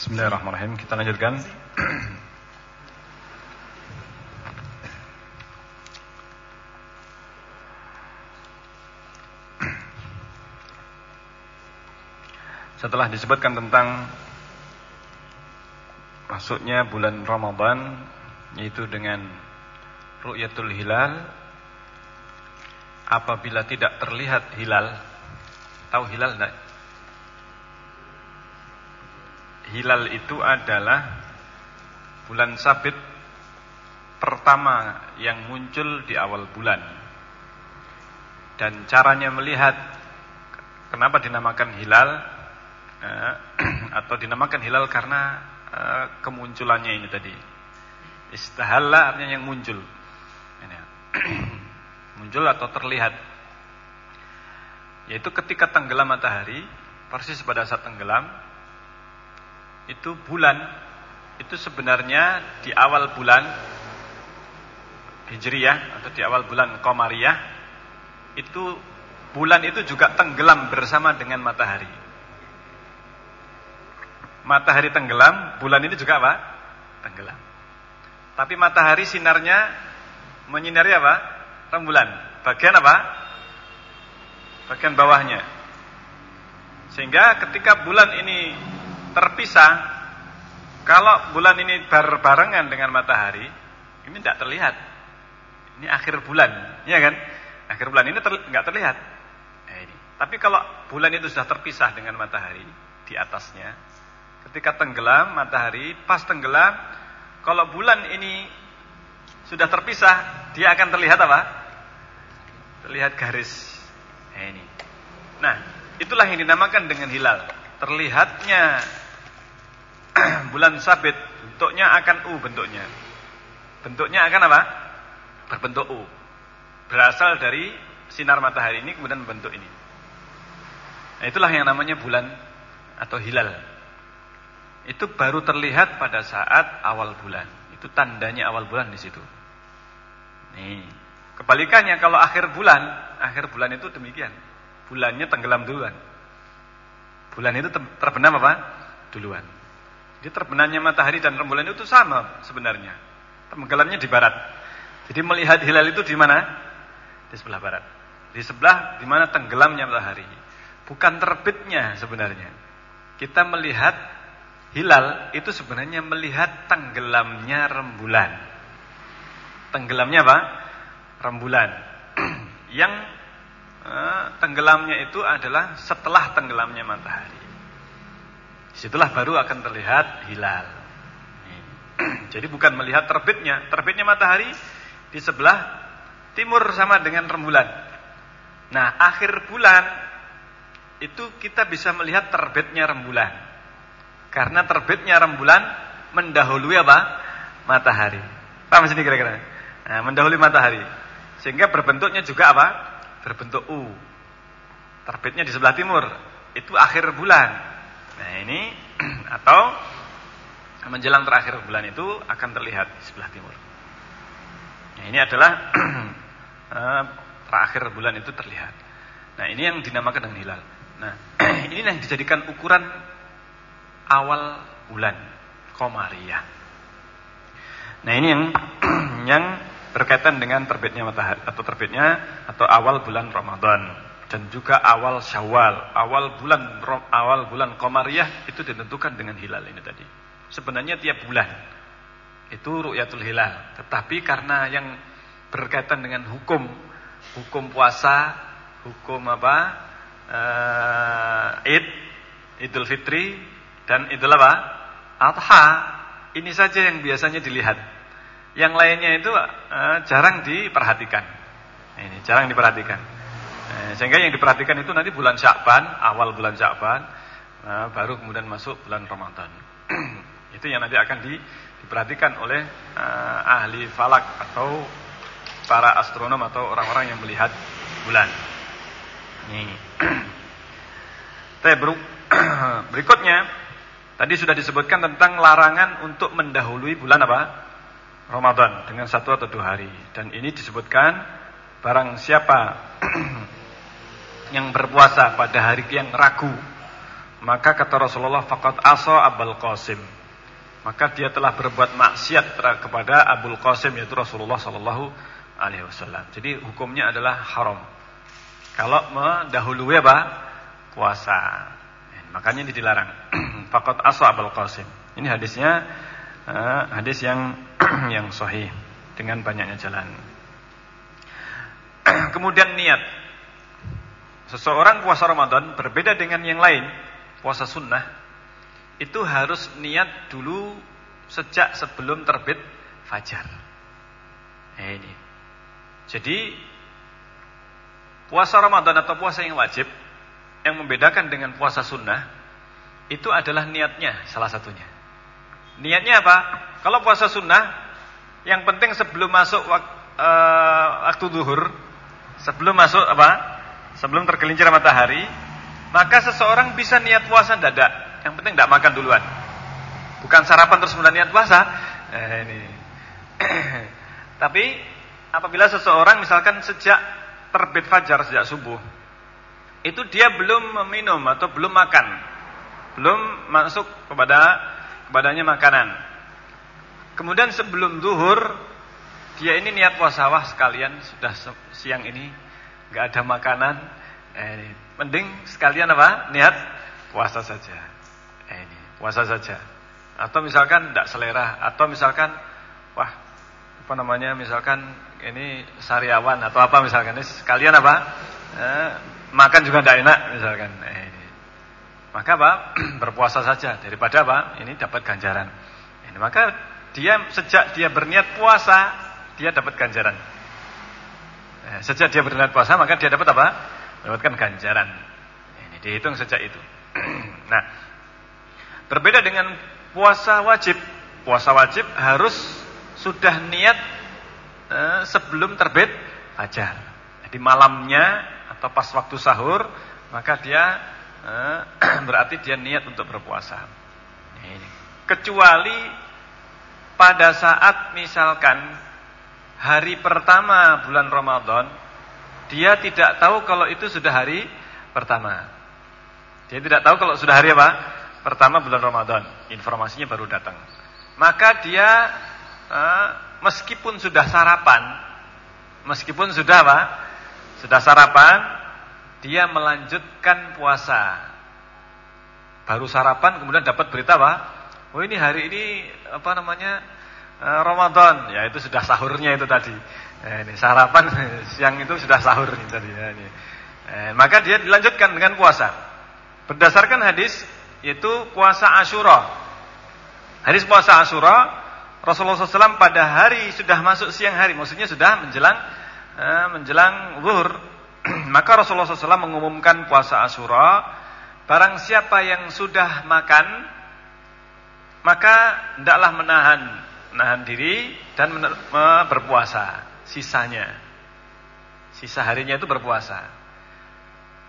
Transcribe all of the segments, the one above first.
Bismillahirrahmanirrahim. Kita lanjutkan. Setelah disebutkan tentang masuknya bulan Ramadan yaitu dengan ru'yatul hilal apabila tidak terlihat hilal tahu hilal enggak hilal itu adalah bulan sabit pertama yang muncul di awal bulan. Dan caranya melihat kenapa dinamakan hilal eh, atau dinamakan hilal karena eh, kemunculannya ini tadi. Istahalla artinya yang muncul. Ini. muncul atau terlihat. Yaitu ketika tenggelam matahari, persis pada saat tenggelam, itu bulan itu sebenarnya di awal bulan Hijriyah atau di awal bulan Qamariyah itu bulan itu juga tenggelam bersama dengan matahari. Matahari tenggelam, bulan ini juga apa? Tenggelam. Tapi matahari sinarnya menyinari apa? Rembulan. Bagian apa? Bagian bawahnya. Sehingga ketika bulan ini terpisah, kalau bulan ini berbarengan dengan matahari, ini tidak terlihat. Ini akhir bulan, ya kan? Akhir bulan ini ter, terlihat. Nah, ini. Tapi kalau bulan itu sudah terpisah dengan matahari di atasnya, ketika tenggelam matahari, pas tenggelam, kalau bulan ini sudah terpisah, dia akan terlihat apa? Terlihat garis. Nah, ini. Nah, itulah yang dinamakan dengan hilal. Terlihatnya bulan sabit bentuknya akan U bentuknya. Bentuknya akan apa? Berbentuk U. Berasal dari sinar matahari ini kemudian bentuk ini. Nah, itulah yang namanya bulan atau hilal. Itu baru terlihat pada saat awal bulan. Itu tandanya awal bulan di situ. Nih, kebalikannya kalau akhir bulan, akhir bulan itu demikian. Bulannya tenggelam duluan. Bulan itu terbenam apa? Duluan. Jadi terbenamnya matahari dan rembulan itu sama sebenarnya. Tenggelamnya di barat. Jadi melihat hilal itu di mana? Di sebelah barat. Di sebelah di mana tenggelamnya matahari. Bukan terbitnya sebenarnya. Kita melihat hilal itu sebenarnya melihat tenggelamnya rembulan. Tenggelamnya apa? Rembulan. Yang eh, tenggelamnya itu adalah setelah tenggelamnya matahari. Di situlah baru akan terlihat hilal. Jadi bukan melihat terbitnya. Terbitnya matahari di sebelah timur sama dengan rembulan. Nah, akhir bulan itu kita bisa melihat terbitnya rembulan. Karena terbitnya rembulan mendahului apa? Matahari. Paham sini kira-kira? Nah, mendahului matahari. Sehingga berbentuknya juga apa? Berbentuk U. Terbitnya di sebelah timur. Itu akhir bulan. Nah ini atau menjelang terakhir bulan itu akan terlihat di sebelah timur. Nah ini adalah eh, terakhir bulan itu terlihat. Nah ini yang dinamakan dengan hilal. Nah ini yang dijadikan ukuran awal bulan komariah. Nah ini yang yang berkaitan dengan terbitnya matahari atau terbitnya atau awal bulan Ramadan dan juga awal Syawal, awal bulan awal bulan Qamariyah itu ditentukan dengan hilal ini tadi. Sebenarnya tiap bulan itu ru'yatul hilal, tetapi karena yang berkaitan dengan hukum hukum puasa, hukum apa? Uh, Id, Idul Fitri dan Idul apa? Adha. Ini saja yang biasanya dilihat. Yang lainnya itu uh, jarang diperhatikan. Ini jarang diperhatikan. Eh, sehingga yang diperhatikan itu nanti bulan Syakban, awal bulan Syakban, nah, baru kemudian masuk bulan Ramadan. itu yang nanti akan di, diperhatikan oleh uh, ahli falak atau para astronom atau orang-orang yang melihat bulan. Nih. berikutnya tadi sudah disebutkan tentang larangan untuk mendahului bulan apa? Ramadan dengan satu atau dua hari. Dan ini disebutkan barang siapa yang berpuasa pada hari yang ragu maka kata Rasulullah faqad asa Abul Qasim. Maka dia telah berbuat maksiat kepada Abul Qasim yaitu Rasulullah sallallahu alaihi wasallam. Jadi hukumnya adalah haram. Kalau mendahului apa? puasa. Makanya ini dilarang. Faqad asa Abul Qasim. Ini hadisnya uh, hadis yang yang sahih dengan banyaknya jalan. Kemudian niat. Seseorang puasa Ramadan berbeda dengan yang lain, puasa sunnah itu harus niat dulu sejak sebelum terbit fajar. Nah, ini. Jadi puasa Ramadan atau puasa yang wajib yang membedakan dengan puasa sunnah itu adalah niatnya salah satunya. Niatnya apa? Kalau puasa sunnah yang penting sebelum masuk waktu, uh, eh, waktu duhur, sebelum masuk apa? Sebelum tergelincir matahari, maka seseorang bisa niat puasa dadak. Yang penting tidak makan duluan. Bukan sarapan terus kemudian niat puasa. Eh, ini. Tapi apabila seseorang misalkan sejak terbit fajar sejak subuh, itu dia belum meminum atau belum makan, belum masuk kepada kepadanya makanan. Kemudian sebelum zuhur dia ini niat puasa wah sekalian sudah siang ini nggak ada makanan, eh, mending sekalian apa niat puasa saja. Eh, ini puasa saja. Atau misalkan tidak selera, atau misalkan wah apa namanya misalkan ini sariawan atau apa misalkan ini sekalian apa eh, makan juga tidak enak misalkan. Eh, maka apa? Berpuasa saja daripada apa? Ini dapat ganjaran. Ini maka dia sejak dia berniat puasa, dia dapat ganjaran. Eh, sejak dia berniat puasa, maka dia dapat apa? Mendapatkan ganjaran. Ini dihitung sejak itu. nah, berbeda dengan puasa wajib. Puasa wajib harus sudah niat eh, sebelum terbit fajar. Jadi malamnya atau pas waktu sahur maka dia eh, berarti dia niat untuk berpuasa. Kecuali pada saat misalkan hari pertama bulan Ramadan dia tidak tahu kalau itu sudah hari pertama. Dia tidak tahu kalau sudah hari apa? Pertama bulan Ramadan. Informasinya baru datang. Maka dia eh, meskipun sudah sarapan, meskipun sudah apa? Sudah sarapan, dia melanjutkan puasa. Baru sarapan kemudian dapat berita apa? Oh ini hari ini apa namanya? Eh, Ramadan. Ya itu sudah sahurnya itu tadi. Eh, ini sarapan siang itu sudah sahur ini tadi ya, ini. Eh, maka dia dilanjutkan dengan puasa. Berdasarkan hadis yaitu puasa Asyura. Hadis puasa Asyura Rasulullah SAW pada hari sudah masuk siang hari, maksudnya sudah menjelang Eh, menjelang zuhur maka Rasulullah SAW mengumumkan puasa Asyura barang siapa yang sudah makan maka hendaklah menahan menahan diri dan berpuasa sisanya sisa harinya itu berpuasa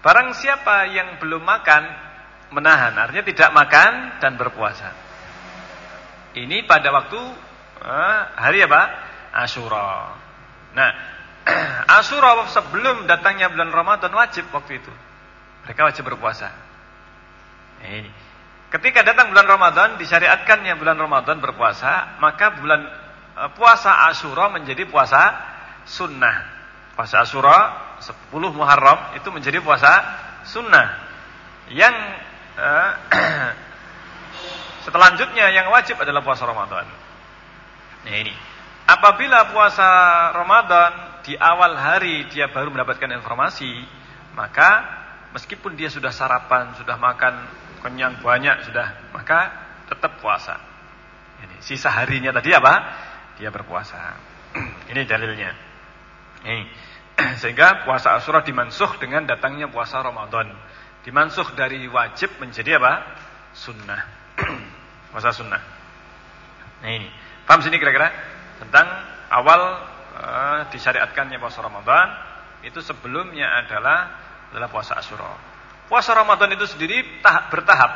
barang siapa yang belum makan menahan artinya tidak makan dan berpuasa ini pada waktu uh, hari apa Asyura nah Asyura sebelum datangnya bulan Ramadan wajib waktu itu. Mereka wajib berpuasa. Ini. Ketika datang bulan Ramadan, disyariatkannya bulan Ramadan berpuasa, maka bulan e, puasa Asyura menjadi puasa sunnah. Puasa Asyura 10 Muharram itu menjadi puasa sunnah. Yang uh, selanjutnya yang wajib adalah puasa Ramadan. Nah ini. Apabila puasa Ramadan di awal hari dia baru mendapatkan informasi, maka meskipun dia sudah sarapan, sudah makan kenyang banyak sudah, maka tetap puasa. Ini sisa harinya tadi apa? Dia berpuasa. Ini dalilnya. Ini. Sehingga puasa Asyura dimansuh dengan datangnya puasa Ramadan. Dimansuh dari wajib menjadi apa? Sunnah. puasa sunnah. Nah ini. Paham sini kira-kira? Tentang awal uh, disyariatkannya puasa Ramadan itu sebelumnya adalah adalah puasa Asyura. Puasa Ramadan itu sendiri tahap bertahap.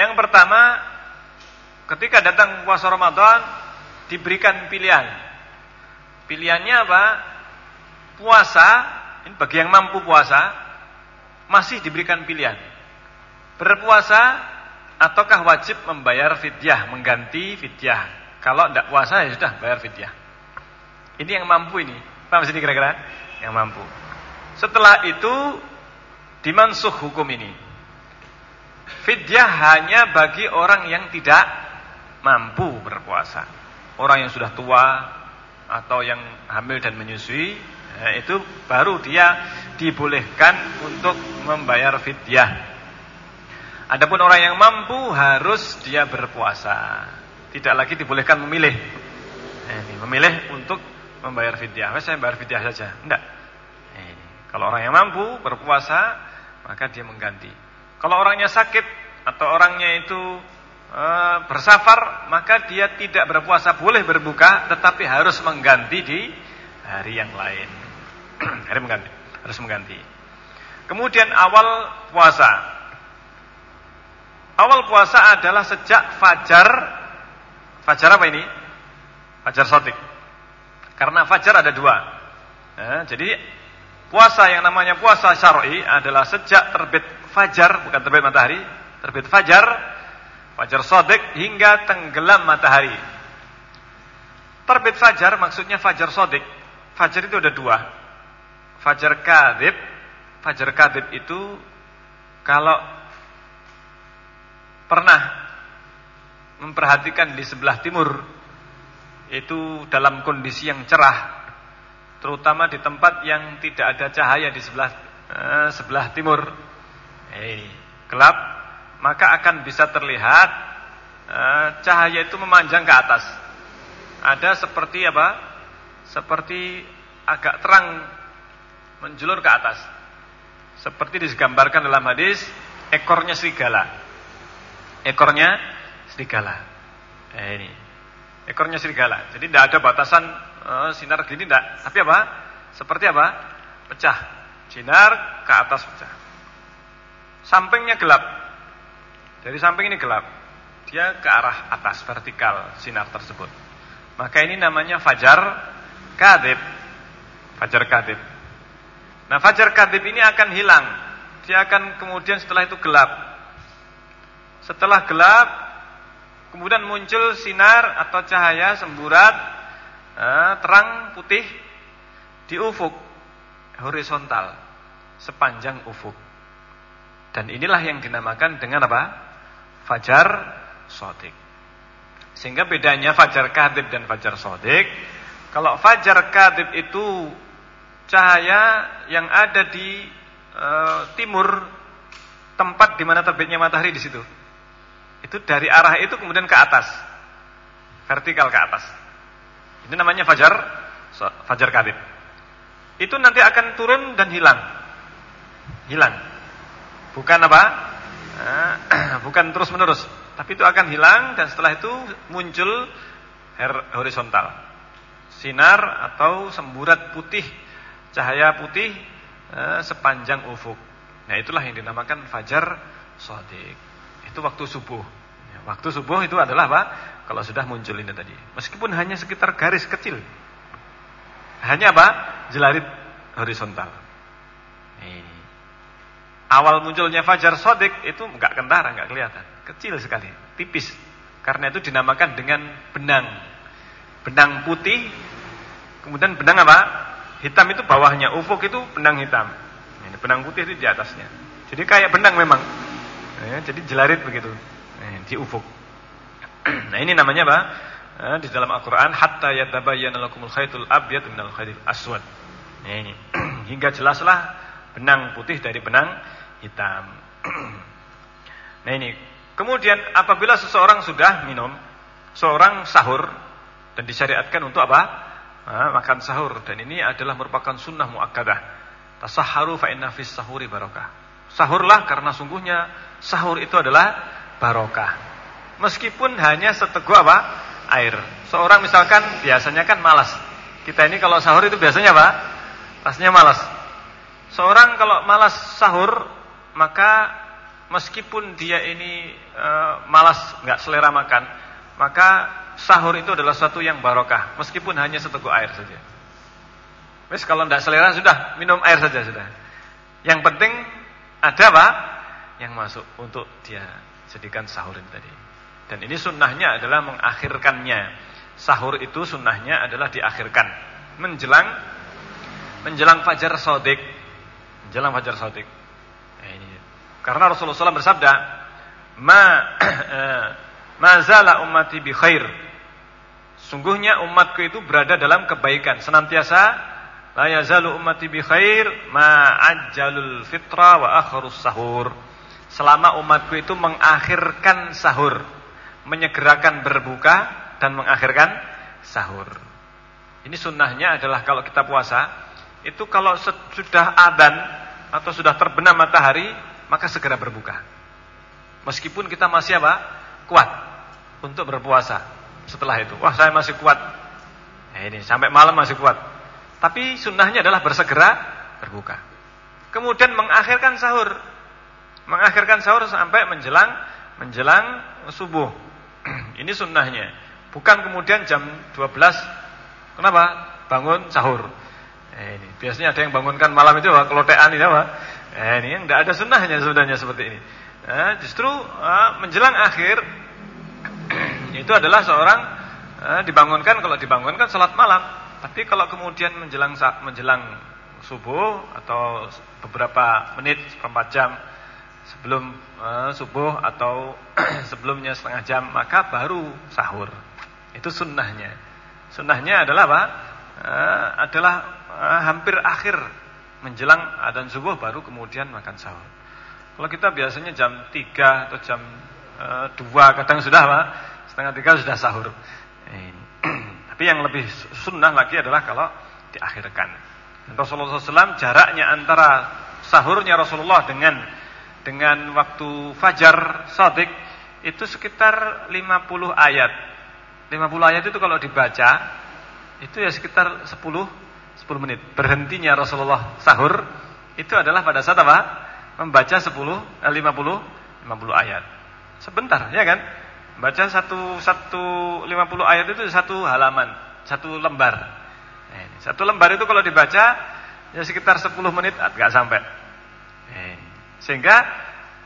Yang pertama, ketika datang puasa Ramadan diberikan pilihan. Pilihannya apa? Puasa, ini bagi yang mampu puasa masih diberikan pilihan. Berpuasa ataukah wajib membayar fidyah, mengganti fidyah? Kalau tidak puasa ya sudah bayar fidyah. Ini yang mampu ini. Paham sini kira-kira? Yang mampu. Setelah itu dimansuh hukum ini. Fidyah hanya bagi orang yang tidak mampu berpuasa. Orang yang sudah tua atau yang hamil dan menyusui, ya, itu baru dia dibolehkan untuk membayar fidyah. Adapun orang yang mampu harus dia berpuasa. Tidak lagi dibolehkan memilih. Nah, ini, memilih untuk membayar fidyah. Saya bayar fidyah saja. Tidak. Nah, Kalau orang yang mampu berpuasa, maka dia mengganti. Kalau orangnya sakit atau orangnya itu e, bersafar, maka dia tidak berpuasa, boleh berbuka, tetapi harus mengganti di hari yang lain. hari mengganti, harus mengganti. Kemudian awal puasa. Awal puasa adalah sejak fajar. Fajar apa ini? Fajar sotik. Karena fajar ada dua. Nah, jadi Puasa yang namanya puasa syar'i adalah sejak terbit fajar, bukan terbit matahari, terbit fajar, fajar sodik hingga tenggelam matahari. Terbit fajar maksudnya fajar sodik. Fajar itu ada dua. Fajar kadib, fajar kadib itu kalau pernah memperhatikan di sebelah timur itu dalam kondisi yang cerah terutama di tempat yang tidak ada cahaya di sebelah eh, sebelah timur. Eh, gelap, maka akan bisa terlihat eh, cahaya itu memanjang ke atas. Ada seperti apa? Seperti agak terang menjulur ke atas. Seperti digambarkan dalam hadis ekornya serigala. Ekornya serigala. Eh, ini. Ekornya serigala. Jadi tidak ada batasan uh, sinar gini tidak. Tapi apa? Seperti apa? Pecah. Sinar ke atas pecah. Sampingnya gelap. Dari samping ini gelap. Dia ke arah atas vertikal sinar tersebut. Maka ini namanya fajar kadib. Fajar kadib. Nah fajar kadib ini akan hilang. Dia akan kemudian setelah itu gelap. Setelah gelap, kemudian muncul sinar atau cahaya semburat eh, terang putih di ufuk horizontal sepanjang ufuk. Dan inilah yang dinamakan dengan apa? Fajar sodik. Sehingga bedanya fajar kadib dan fajar sodik. Kalau fajar kadib itu cahaya yang ada di e, timur tempat di mana terbitnya matahari di situ. Itu dari arah itu kemudian ke atas. Vertikal ke atas. Ini namanya fajar fajar kadib. Itu nanti akan turun dan hilang. Hilang. Bukan apa? Eh, bukan terus-menerus, tapi itu akan hilang dan setelah itu muncul horizontal. Sinar atau semburat putih, cahaya putih eh, sepanjang ufuk. Nah, itulah yang dinamakan fajar sodik. Itu waktu subuh. Waktu subuh itu adalah apa? Kalau sudah muncul ini tadi. Meskipun hanya sekitar garis kecil. Hanya apa? Jelarit horizontal. Ini. Awal munculnya fajar sodik itu enggak kentara, enggak kelihatan. Kecil sekali, tipis. Karena itu dinamakan dengan benang. Benang putih, kemudian benang apa? Hitam itu bawahnya, ufuk itu benang hitam. Ini benang putih itu di atasnya. Jadi kayak benang memang. Ya, jadi jelarit begitu. Di ufuk. nah ini namanya apa? Eh, di dalam Al-Quran hatta yatabayyana lakumul khaytul abyad minal khaytil aswad. Nah, ini hingga jelaslah benang putih dari benang hitam. nah ini kemudian apabila seseorang sudah minum, seorang sahur dan disyariatkan untuk apa? Nah, makan sahur dan ini adalah merupakan sunnah muakkadah. Tasahharu fa fis sahuri barokah. Sahurlah karena sungguhnya sahur itu adalah barokah. Meskipun hanya seteguk apa? Air. Seorang misalkan biasanya kan malas. Kita ini kalau sahur itu biasanya apa? Rasanya malas. Seorang kalau malas sahur, maka meskipun dia ini e, malas, nggak selera makan, maka sahur itu adalah satu yang barokah, meskipun hanya seteguk air saja. Wes kalau tidak selera sudah minum air saja sudah. Yang penting ada apa? yang masuk untuk dia jadikan sahur ini tadi. Dan ini sunnahnya adalah mengakhirkannya. Sahur itu sunnahnya adalah diakhirkan menjelang menjelang fajar sodik, menjelang fajar sodik. Nah, ini. Karena Rasulullah SAW bersabda, ma eh, mazala ummati bi khair. Sungguhnya umatku itu berada dalam kebaikan senantiasa la yazalu ummati bi khair ma ajjalul fitra wa akharus sahur. Selama umatku itu mengakhirkan sahur, menyegerakan berbuka dan mengakhirkan sahur. Ini sunnahnya adalah kalau kita puasa, itu kalau sudah adan atau sudah terbenam matahari, maka segera berbuka. Meskipun kita masih apa? Kuat untuk berpuasa setelah itu. Wah, saya masih kuat. Nah, ini sampai malam masih kuat. Tapi sunnahnya adalah bersegera berbuka. Kemudian mengakhirkan sahur. Mengakhirkan sahur sampai menjelang menjelang subuh. ini sunnahnya. Bukan kemudian jam 12 kenapa? Bangun sahur. Eh, ini biasanya ada yang bangunkan malam itu apa? Kelotean ini apa? Eh, ini yang tidak ada sunnahnya sebenarnya seperti ini. Eh, justru eh, menjelang akhir itu adalah seorang eh, dibangunkan kalau dibangunkan salat malam. Tapi kalau kemudian menjelang menjelang subuh atau beberapa menit seperempat jam sebelum uh, subuh atau sebelumnya setengah jam maka baru sahur. Itu sunnahnya. Sunnahnya adalah apa? Uh, adalah uh, hampir akhir menjelang adzan subuh baru kemudian makan sahur. Kalau kita biasanya jam 3 atau jam uh, 2 kadang sudah apa? Setengah 3 sudah sahur. Tapi yang lebih sunnah lagi adalah kalau diakhirkan. Rasulullah SAW jaraknya antara sahurnya Rasulullah dengan dengan waktu fajar sodik itu sekitar 50 ayat. 50 ayat itu kalau dibaca itu ya sekitar 10 10 menit. Berhentinya Rasulullah sahur itu adalah pada saat apa? Membaca 10 eh, 50 50 ayat. Sebentar, ya kan? Baca satu satu lima puluh ayat itu satu halaman, satu lembar. Nah, satu lembar itu kalau dibaca ya sekitar sepuluh menit nggak sampai. Nah, sehingga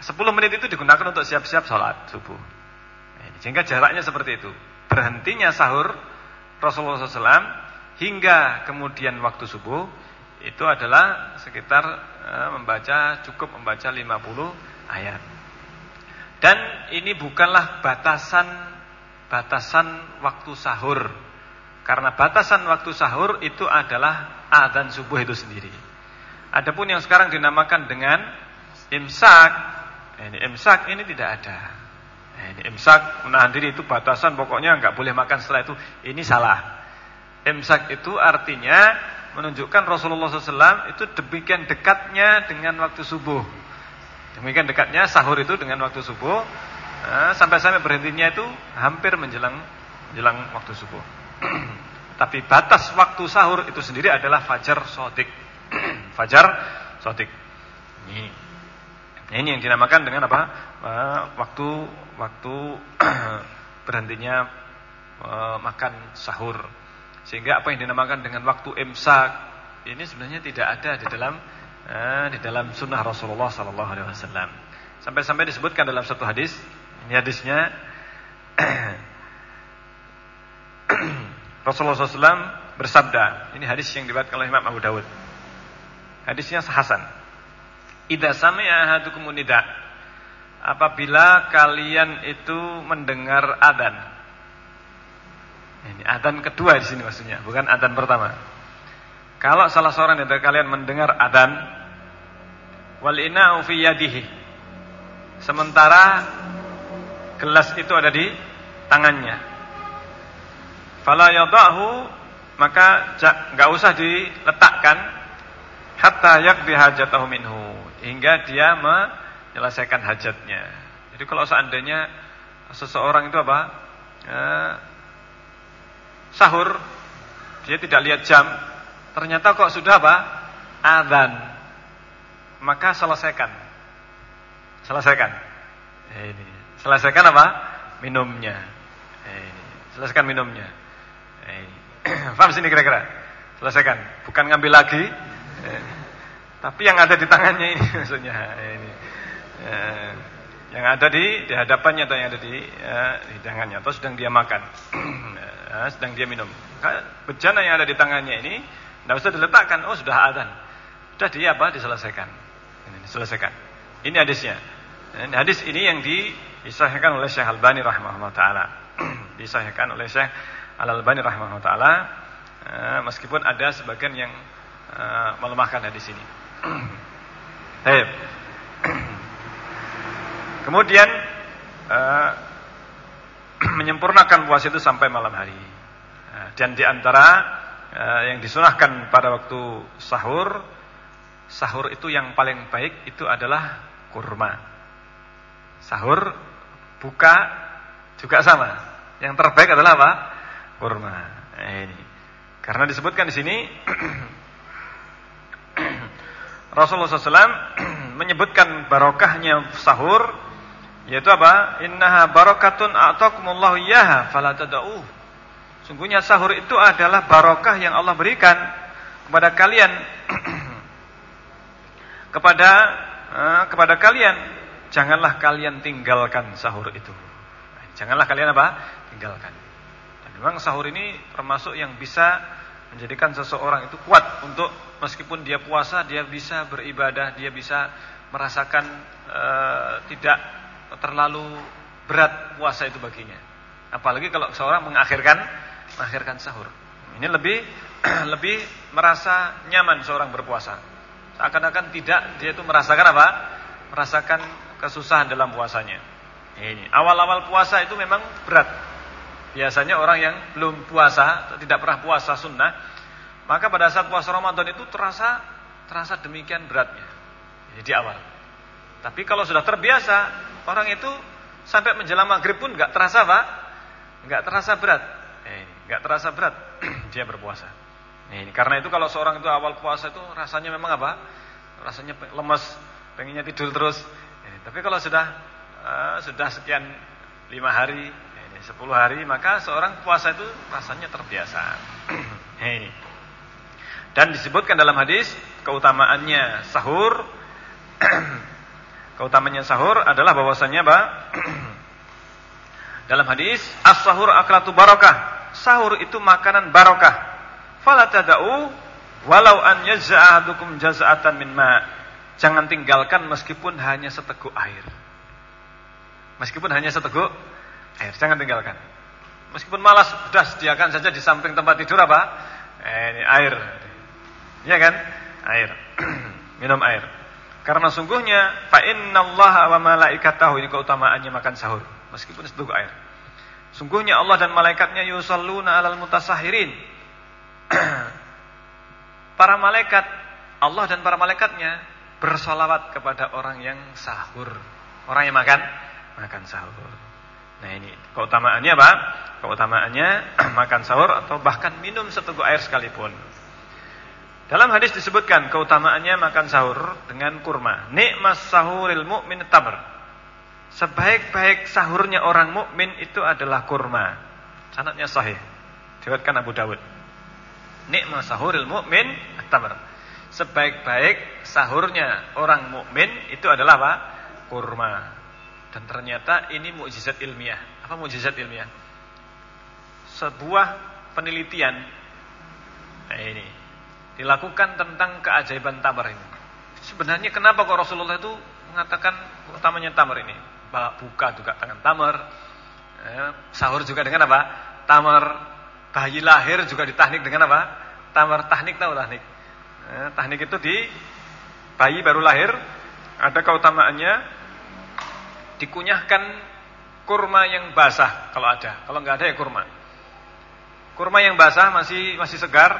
sepuluh menit itu digunakan untuk siap-siap sholat subuh. Sehingga jaraknya seperti itu. Berhentinya sahur Rasulullah SAW hingga kemudian waktu subuh itu adalah sekitar e, membaca cukup membaca 50 ayat. Dan ini bukanlah batasan batasan waktu sahur. Karena batasan waktu sahur itu adalah adzan subuh itu sendiri. Adapun yang sekarang dinamakan dengan imsak, ini imsak ini tidak ada. Ini imsak menahan diri itu batasan pokoknya nggak boleh makan setelah itu. Ini salah. Imsak itu artinya menunjukkan Rasulullah SAW itu demikian dekatnya dengan waktu subuh. Demikian dekatnya sahur itu dengan waktu subuh eh, sampai-sampai berhentinya itu hampir menjelang menjelang waktu subuh. Tapi batas waktu sahur itu sendiri adalah fajar sodik. fajar sodik. Ini. Ini yang dinamakan dengan apa? Eh, waktu waktu berhentinya eh, makan sahur. Sehingga apa yang dinamakan dengan waktu imsak ini sebenarnya tidak ada di dalam eh, di dalam sunnah Rasulullah Sallallahu Alaihi Wasallam. Sampai-sampai disebutkan dalam satu hadis, ini hadisnya Rasulullah SAW bersabda, ini hadis yang dibuat oleh Imam Abu Dawud. Hadisnya Hasan. Idza sami'a ahadukum nida. Apabila kalian itu mendengar adzan. Ini adzan kedua di sini maksudnya, bukan adzan pertama. Kalau salah seorang dari kalian mendengar adzan wal ina'u fi yadihi. Sementara gelas itu ada di tangannya. Fala yadahu maka enggak usah diletakkan hatta yakdi hajatahu minhu hingga dia menyelesaikan hajatnya. Jadi kalau seandainya seseorang itu apa? Eh, sahur dia tidak lihat jam Ternyata kok sudah apa? Adzan. Maka selesaikan. Selesaikan. Eh, ini. Selesaikan apa? Minumnya. Eh, ini. Selesaikan minumnya. Eh, ini. Paham sini kira-kira? Selesaikan. Bukan ngambil lagi. Tapi yang ada di tangannya ini maksudnya. Ini. eh, yang ada di di hadapannya atau yang ada di eh, hidangannya atau sedang dia makan, eh, sedang dia minum. Bejana yang ada di tangannya ini tidak usah diletakkan, oh sudah adzan. Sudah dia apa? Diselesaikan. Ini diselesaikan. Ini hadisnya. Dan hadis ini yang disahihkan oleh Syekh Al-Albani rahimahullah taala. disahihkan oleh Syekh Al-Albani rahimahullah taala eh, meskipun ada sebagian yang uh, melemahkan hadis ini. Baik. Kemudian uh, menyempurnakan puasa itu sampai malam hari. Uh, dan di antara uh, yang disunahkan pada waktu sahur, sahur itu yang paling baik itu adalah kurma. Sahur, buka juga sama. Yang terbaik adalah apa? Kurma. Ini. Karena disebutkan di sini Rasulullah SAW menyebutkan barokahnya sahur yaitu apa? Innaha barakatun a'takumullahu iyyaha fala tad'u. Sungguhnya sahur itu adalah barokah yang Allah berikan kepada kalian kepada uh, kepada kalian janganlah kalian tinggalkan sahur itu. Janganlah kalian apa? Tinggalkan. Dan memang sahur ini termasuk yang bisa menjadikan seseorang itu kuat untuk meskipun dia puasa dia bisa beribadah, dia bisa merasakan uh, tidak terlalu berat puasa itu baginya. Apalagi kalau seorang mengakhirkan mengakhirkan sahur. Ini lebih lebih merasa nyaman seorang berpuasa. Seakan-akan tidak dia itu merasakan apa? Merasakan kesusahan dalam puasanya. Ini awal-awal puasa itu memang berat. Biasanya orang yang belum puasa, tidak pernah puasa sunnah, maka pada saat puasa Ramadan itu terasa terasa demikian beratnya. Jadi awal. Tapi kalau sudah terbiasa, orang itu sampai menjelang maghrib pun nggak terasa pak, nggak terasa berat, eh, nggak terasa berat dia berpuasa. Ini karena itu kalau seorang itu awal puasa itu rasanya memang apa? Rasanya lemas, pengennya tidur terus. Ini. Tapi kalau sudah uh, sudah sekian lima hari, ini sepuluh hari, maka seorang puasa itu rasanya terbiasa. ini. Dan disebutkan dalam hadis keutamaannya sahur Keutamanya sahur adalah bahwasanya? Dalam hadis, as-sahur aklatu barakah. Sahur itu makanan barakah. Fala tada'u walau an yaz'ahadukum jaz'atan min ma. Jangan tinggalkan meskipun hanya seteguk air. Meskipun hanya seteguk air, jangan tinggalkan. Meskipun malas, sudah sediakan saja di samping tempat tidur apa? Eh, ini air. Iya kan? Air. Minum air. Karena sungguhnya fa innallaha wa malaikatahu ini keutamaannya makan sahur meskipun seteguk air. Sungguhnya Allah dan malaikatnya yusalluna alal mutasahirin. para malaikat Allah dan para malaikatnya bersolawat kepada orang yang sahur. Orang yang makan makan sahur. Nah ini keutamaannya apa? Keutamaannya makan sahur atau bahkan minum seteguk air sekalipun. Dalam hadis disebutkan keutamaannya makan sahur dengan kurma. Nikmas sahuril mu'min tamr. Sebaik-baik sahurnya orang mukmin itu adalah kurma. Sanatnya sahih. Diriwayatkan Abu Dawud. Nikmas sahuril mu'min tamr. Sebaik-baik sahurnya orang mukmin itu adalah apa? Kurma. Dan ternyata ini mukjizat ilmiah. Apa mukjizat ilmiah? Sebuah penelitian. Nah ini dilakukan tentang keajaiban tamar ini. Sebenarnya kenapa kok Rasulullah itu mengatakan utamanya tamar ini? Buka juga tangan tamar, eh, sahur juga dengan apa? Tamar, bayi lahir juga ditahnik dengan apa? Tamar tahnik tahu tahnik. Eh, tahnik itu di bayi baru lahir ada keutamaannya dikunyahkan kurma yang basah kalau ada. Kalau nggak ada ya kurma. Kurma yang basah masih masih segar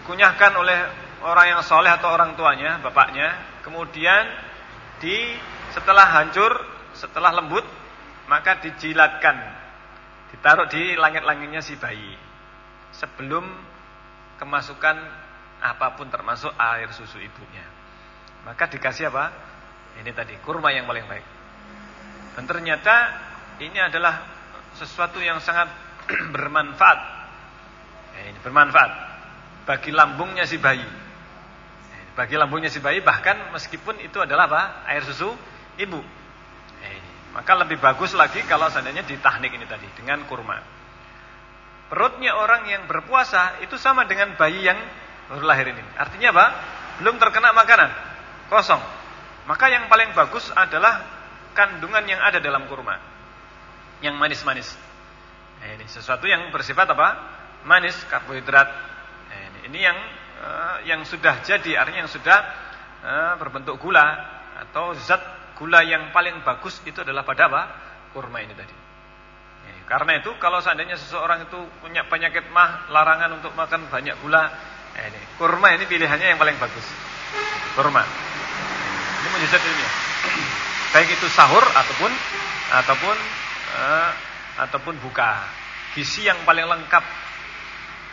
dikunyahkan oleh orang yang soleh atau orang tuanya, bapaknya, kemudian di setelah hancur, setelah lembut, maka dijilatkan, ditaruh di langit-langitnya si bayi, sebelum kemasukan apa pun termasuk air susu ibunya. Maka dikasih apa? Ini tadi kurma yang paling baik. Dan ternyata ini adalah sesuatu yang sangat bermanfaat. Ini bermanfaat bagi lambungnya si bayi. Bagi lambungnya si bayi bahkan meskipun itu adalah apa? Air susu ibu. Eh, maka lebih bagus lagi kalau seandainya di teknik ini tadi dengan kurma. Perutnya orang yang berpuasa itu sama dengan bayi yang baru lahir ini. Artinya apa? Belum terkena makanan, kosong. Maka yang paling bagus adalah kandungan yang ada dalam kurma. Yang manis-manis. Nah, ini sesuatu yang bersifat apa? Manis, karbohidrat. Nah, ini, ini yang uh, yang sudah jadi, artinya yang sudah uh, berbentuk gula atau zat gula yang paling bagus itu adalah pada apa? Kurma ini tadi. Nah, karena itu kalau seandainya seseorang itu punya penyakit mah, larangan untuk makan banyak gula, nah, ini kurma ini pilihannya yang paling bagus. Kurma. Ini mujizat ilmiah. Baik itu sahur ataupun ataupun uh, ataupun buka. Gizi yang paling lengkap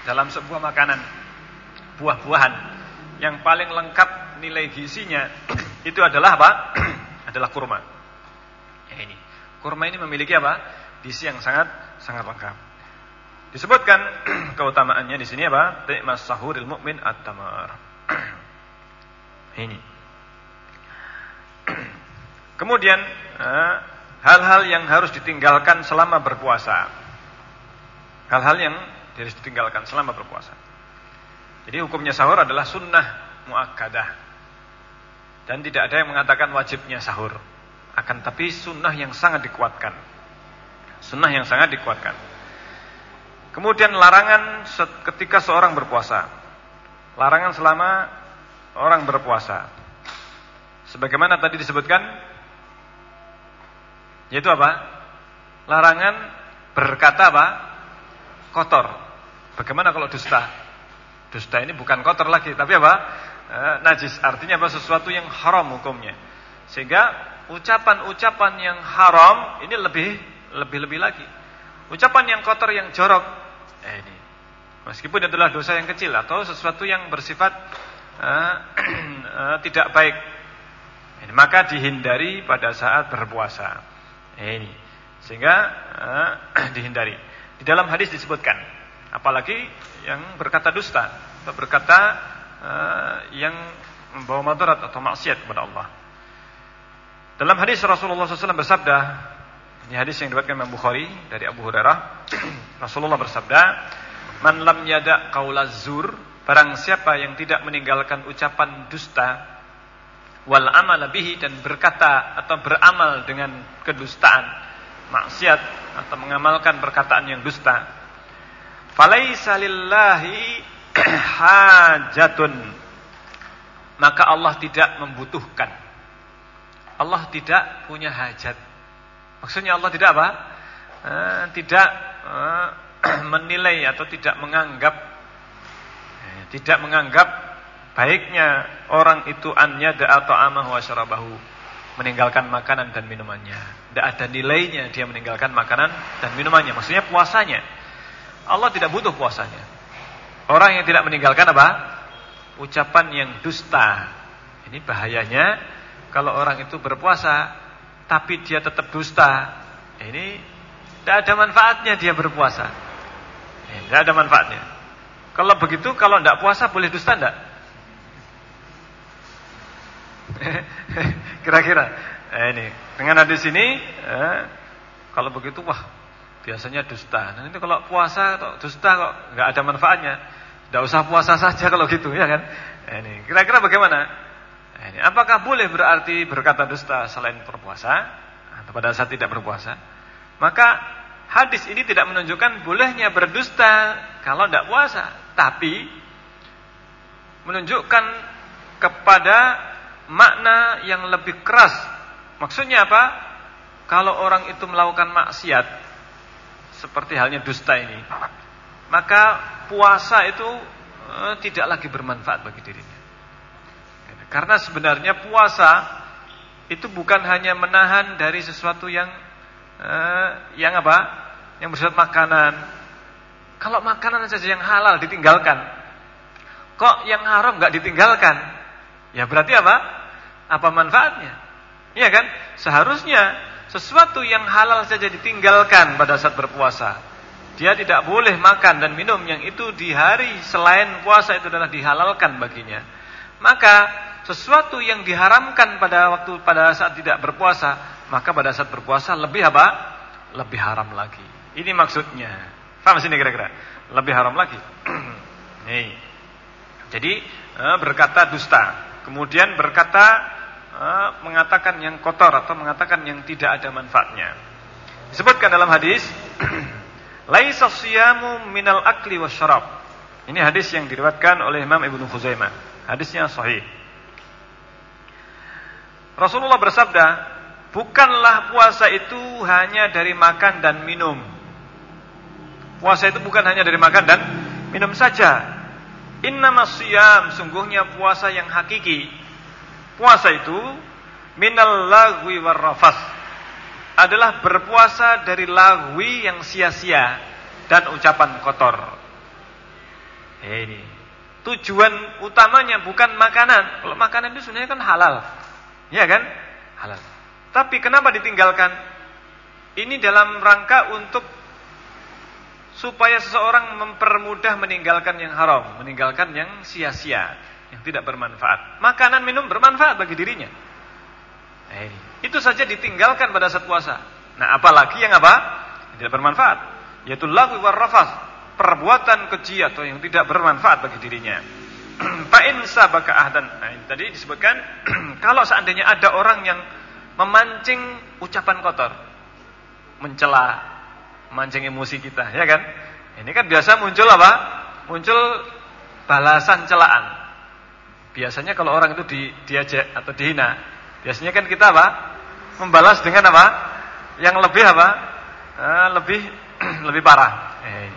dalam sebuah makanan buah-buahan yang paling lengkap nilai gizinya itu adalah apa? adalah kurma. Ya ini. Kurma ini memiliki apa? Gizi yang sangat sangat lengkap. Disebutkan keutamaannya di sini apa? Ti'mas sahuril mu'min at-tamar. ini. Kemudian eh, hal-hal yang harus ditinggalkan selama berpuasa. Hal-hal yang harus ditinggalkan selama berpuasa. Jadi hukumnya sahur adalah sunnah muakkadah. Dan tidak ada yang mengatakan wajibnya sahur. Akan tapi sunnah yang sangat dikuatkan. Sunnah yang sangat dikuatkan. Kemudian larangan ketika seorang berpuasa. Larangan selama orang berpuasa. Sebagaimana tadi disebutkan yaitu apa? Larangan berkata apa? Kotor. Bagaimana kalau dusta? Dusta ini bukan kotor lagi, tapi apa? E, najis. Artinya apa? Sesuatu yang haram hukumnya. Sehingga ucapan-ucapan yang haram ini lebih lebih-lebih lagi. Ucapan yang kotor yang jorok. Eh, ini. Meskipun adalah dosa yang kecil atau sesuatu yang bersifat uh, uh, tidak baik. Maka dihindari pada saat berpuasa. Eh, ini sehingga uh, dihindari. Di dalam hadis disebutkan, apalagi yang berkata dusta atau berkata uh, yang membawa madarat atau maksiat kepada Allah. Dalam hadis Rasulullah SAW bersabda, ini hadis yang diriwayatkan Imam Bukhari dari Abu Hurairah, Rasulullah bersabda, "Man lam yada qaulaz zur, barang siapa yang tidak meninggalkan ucapan dusta wal amal bihi dan berkata atau beramal dengan kedustaan, maksiat atau mengamalkan perkataan yang dusta. Falaisa lillahi hajatun. Maka Allah tidak membutuhkan. Allah tidak punya hajat. Maksudnya Allah tidak apa? Eh, tidak eh, menilai atau tidak menganggap eh, tidak menganggap baiknya orang itu an yada'a ta'amahu wa syarabahu meninggalkan makanan dan minumannya. Tidak ada nilainya dia meninggalkan makanan dan minumannya. Maksudnya puasanya. Allah tidak butuh puasanya. Orang yang tidak meninggalkan apa? Ucapan yang dusta. Ini bahayanya kalau orang itu berpuasa tapi dia tetap dusta. Ini tidak ada manfaatnya dia berpuasa. Tidak ada manfaatnya. Kalau begitu, kalau tidak puasa boleh dusta tidak? Kira-kira eh, ini dengan hadis ini eh, kalau begitu wah biasanya dusta. Nah, itu kalau puasa kok dusta kok nggak ada manfaatnya. Tidak usah puasa saja kalau gitu ya kan. Eh, ini kira-kira bagaimana? Eh, ini apakah boleh berarti berkata dusta selain berpuasa atau pada saat tidak berpuasa? Maka hadis ini tidak menunjukkan bolehnya berdusta kalau tidak puasa, tapi menunjukkan kepada makna yang lebih keras. Maksudnya apa? Kalau orang itu melakukan maksiat seperti halnya dusta ini, maka puasa itu eh, tidak lagi bermanfaat bagi dirinya. Karena sebenarnya puasa itu bukan hanya menahan dari sesuatu yang eh, yang apa? Yang bersifat makanan. Kalau makanan saja yang halal ditinggalkan, kok yang haram nggak ditinggalkan? Ya berarti apa? apa manfaatnya? Iya kan? Seharusnya sesuatu yang halal saja ditinggalkan pada saat berpuasa. Dia tidak boleh makan dan minum yang itu di hari selain puasa itu adalah dihalalkan baginya. Maka sesuatu yang diharamkan pada waktu pada saat tidak berpuasa, maka pada saat berpuasa lebih apa? Lebih haram lagi. Ini maksudnya. Paham sini kira-kira? Lebih haram lagi. Nih. Jadi eh, berkata dusta, kemudian berkata eh, mengatakan yang kotor atau mengatakan yang tidak ada manfaatnya. Disebutkan dalam hadis, laisa siyamu minal akli wasyarab. Ini hadis yang diriwayatkan oleh Imam Ibnu Khuzaimah. Hadisnya sahih. Rasulullah bersabda, bukanlah puasa itu hanya dari makan dan minum. Puasa itu bukan hanya dari makan dan minum saja. Inna siyam, sungguhnya puasa yang hakiki. Puasa itu minal lagwi warrafas. Adalah berpuasa dari lagwi yang sia-sia dan ucapan kotor. Ini tujuan utamanya bukan makanan. Kalau makanan itu sebenarnya kan halal. Ya kan? Halal. Tapi kenapa ditinggalkan? Ini dalam rangka untuk supaya seseorang mempermudah meninggalkan yang haram, meninggalkan yang sia-sia, yang tidak bermanfaat. Makanan minum bermanfaat bagi dirinya. Ini. Itu saja ditinggalkan pada saat puasa. Nah, apalagi yang apa? Yang tidak bermanfaat, yaitu lagu warrafas, perbuatan keji atau yang tidak bermanfaat bagi dirinya. Fa'in sabaka ahdan. Nah, tadi disebutkan kalau seandainya ada orang yang memancing ucapan kotor, mencela, mancing emosi kita, ya kan? Ini kan biasa muncul apa? Muncul balasan celaan. Biasanya kalau orang itu di, diajak atau dihina, biasanya kan kita apa? Membalas dengan apa? Yang lebih apa? Eh, lebih lebih parah. Eh,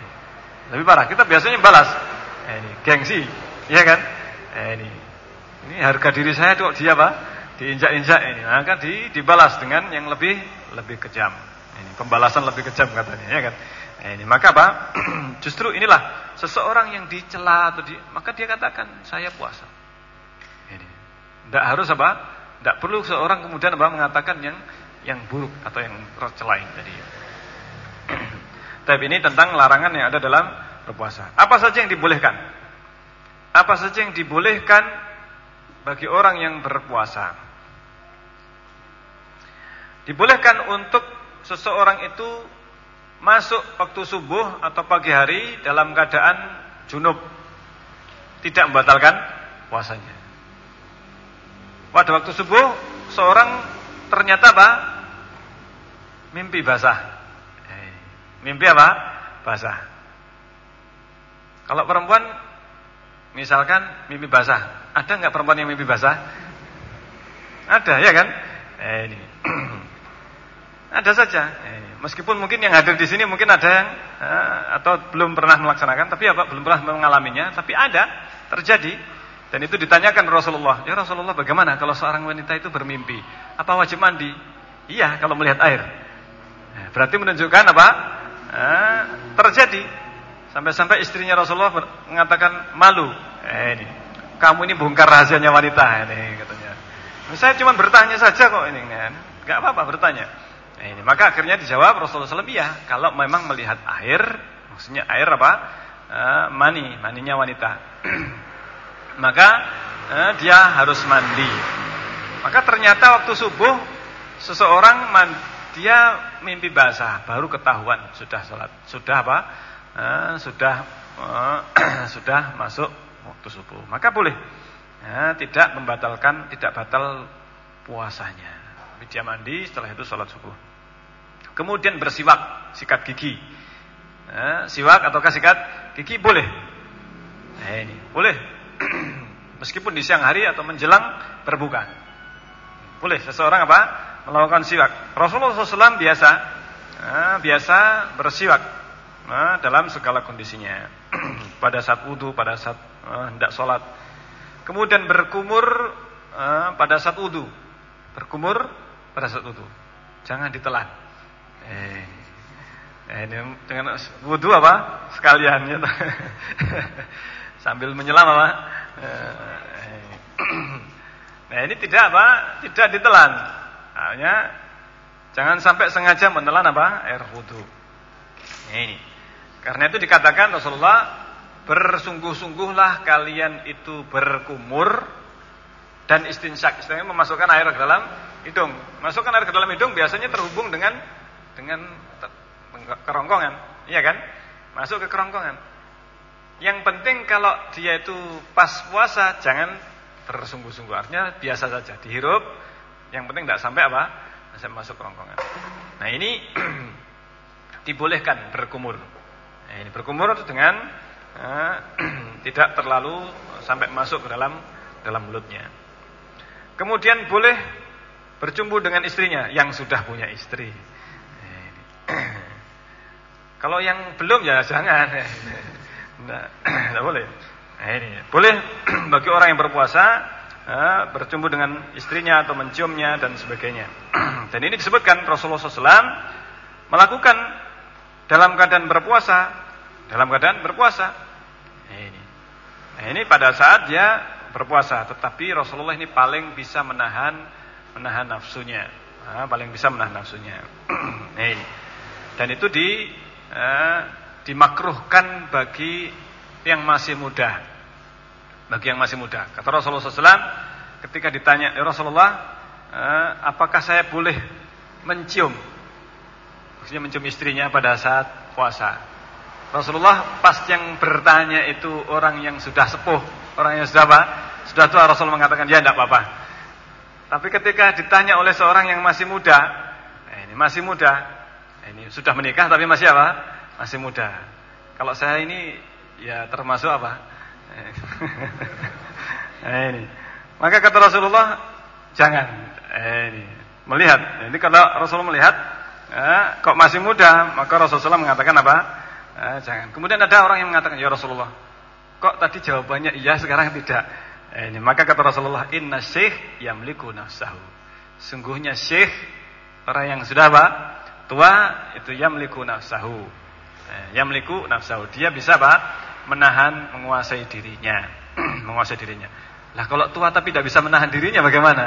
lebih parah. Kita biasanya balas. Eh, ini gengsi Iya kan? Eh, ini ini harga diri saya kok dia apa? Diinjak-injak ini. Maka di, dibalas dengan yang lebih lebih kejam. Ini pembalasan lebih kejam katanya, ya kan? Eh, ini maka apa? Justru inilah seseorang yang dicela atau di, maka dia katakan saya puasa. Ini. Tidak harus apa? Tidak perlu seorang kemudian apa mengatakan yang yang buruk atau yang tercelain tadi. Tapi ini tentang larangan yang ada dalam berpuasa. Apa saja yang dibolehkan? apa saja yang dibolehkan bagi orang yang berpuasa. Dibolehkan untuk seseorang itu masuk waktu subuh atau pagi hari dalam keadaan junub. Tidak membatalkan puasanya. Pada waktu subuh seorang ternyata apa? Mimpi basah. Eh, mimpi apa? Basah. Kalau perempuan Misalkan mimpi basah. Ada nggak perempuan yang mimpi basah? Ada ya kan? Eh, ini. ada saja. Eh, meskipun mungkin yang hadir di sini mungkin ada yang eh, atau belum pernah melaksanakan, tapi apa? Belum pernah mengalaminya, tapi ada terjadi. Dan itu ditanyakan Rasulullah. Ya Rasulullah, bagaimana kalau seorang wanita itu bermimpi? Apa wajib mandi? Iya, kalau melihat air. Eh, berarti menunjukkan apa? Terjadi Sampai-sampai istrinya Rasulullah mengatakan malu. Eh ini, kamu ini bongkar rahasianya wanita ini katanya. Saya cuma bertanya saja kok ini. Enggak apa-apa bertanya. Eh, ini maka akhirnya dijawab Rasulullah SAW ya, kalau memang melihat air, maksudnya air apa? Eh, mani, maninya wanita. maka eh, dia harus mandi. Maka ternyata waktu subuh seseorang mandi, dia mimpi basah, baru ketahuan sudah sholat, sudah apa? eh, sudah eh, sudah masuk waktu subuh, maka boleh. Ya, tidak membatalkan, tidak batal puasanya. Dia mandi, setelah itu sholat subuh. Kemudian bersiwak, sikat gigi. Ya, siwak ataukah sikat gigi boleh. Nah, ini boleh. Meskipun di siang hari atau menjelang berbuka. Boleh seseorang apa? Melakukan siwak. Rasulullah SAW biasa, ya, biasa bersiwak nah, dalam segala kondisinya. pada saat wudhu, pada saat uh, hendak sholat. Kemudian berkumur uh, pada saat wudhu. Berkumur pada saat wudhu. Jangan ditelan. Eh, eh, ini dengan wudhu apa? Sekalian ya. Sambil menyelam apa? Eh, nah ini tidak apa? Tidak ditelan. Hanya jangan sampai sengaja menelan apa? Air wudhu. Ini. Karena itu dikatakan Rasulullah bersungguh-sungguhlah kalian itu berkumur dan istinsyak. Istilahnya memasukkan air ke dalam hidung. Masukkan air ke dalam hidung biasanya terhubung dengan dengan kerongkongan, iya kan? Masuk ke kerongkongan. Yang penting kalau dia itu pas puasa jangan tersungguh-sungguh. Artinya biasa saja, dihirup. Yang penting tidak sampai apa? Sampai masuk kerongkongan. Nah ini dibolehkan berkumur. Nah, ini berkumur dengan uh, tidak terlalu sampai masuk ke dalam dalam mulutnya. Kemudian boleh bercumbu dengan istrinya yang sudah punya istri. Kalau yang belum ya jangan. Tidak boleh. Nah, ini boleh bagi orang yang berpuasa uh, bercumbu dengan istrinya atau menciumnya dan sebagainya. dan ini disebutkan Rasulullah SAW melakukan dalam keadaan berpuasa, dalam keadaan berpuasa. Nah, ini. Nah, ini pada saat dia berpuasa, tetapi Rasulullah ini paling bisa menahan menahan nafsunya. Nah, paling bisa menahan nafsunya. ini. Dan itu di uh, dimakruhkan bagi yang masih muda. Bagi yang masih muda. Kata Rasulullah SAW ketika ditanya, "Ya Rasulullah, uh, apakah saya boleh mencium maksudnya mencium istrinya pada saat puasa. Rasulullah pas yang bertanya itu orang yang sudah sepuh, orang yang sudah apa? Sudah tua Rasul mengatakan ya tidak apa-apa. Tapi ketika ditanya oleh seorang yang masih muda, eh, ini masih muda, eh, ini sudah menikah tapi masih apa? Masih muda. Kalau saya ini ya termasuk apa? eh, ini. Maka kata Rasulullah jangan. Eh, ini melihat. Ini kalau Rasulullah melihat eh, kok masih muda, maka Rasulullah mengatakan apa? Eh, jangan. Kemudian ada orang yang mengatakan, ya Rasulullah, kok tadi jawabannya iya, sekarang tidak. Ini, maka kata Rasulullah, inna syekh yamliku nafsahu. Sungguhnya syekh, orang yang sudah apa? Tua, itu yamliku nafsahu. Eh, yamliku nafsahu. Dia bisa apa? Menahan, menguasai dirinya. menguasai dirinya. Lah kalau tua tapi tidak bisa menahan dirinya bagaimana?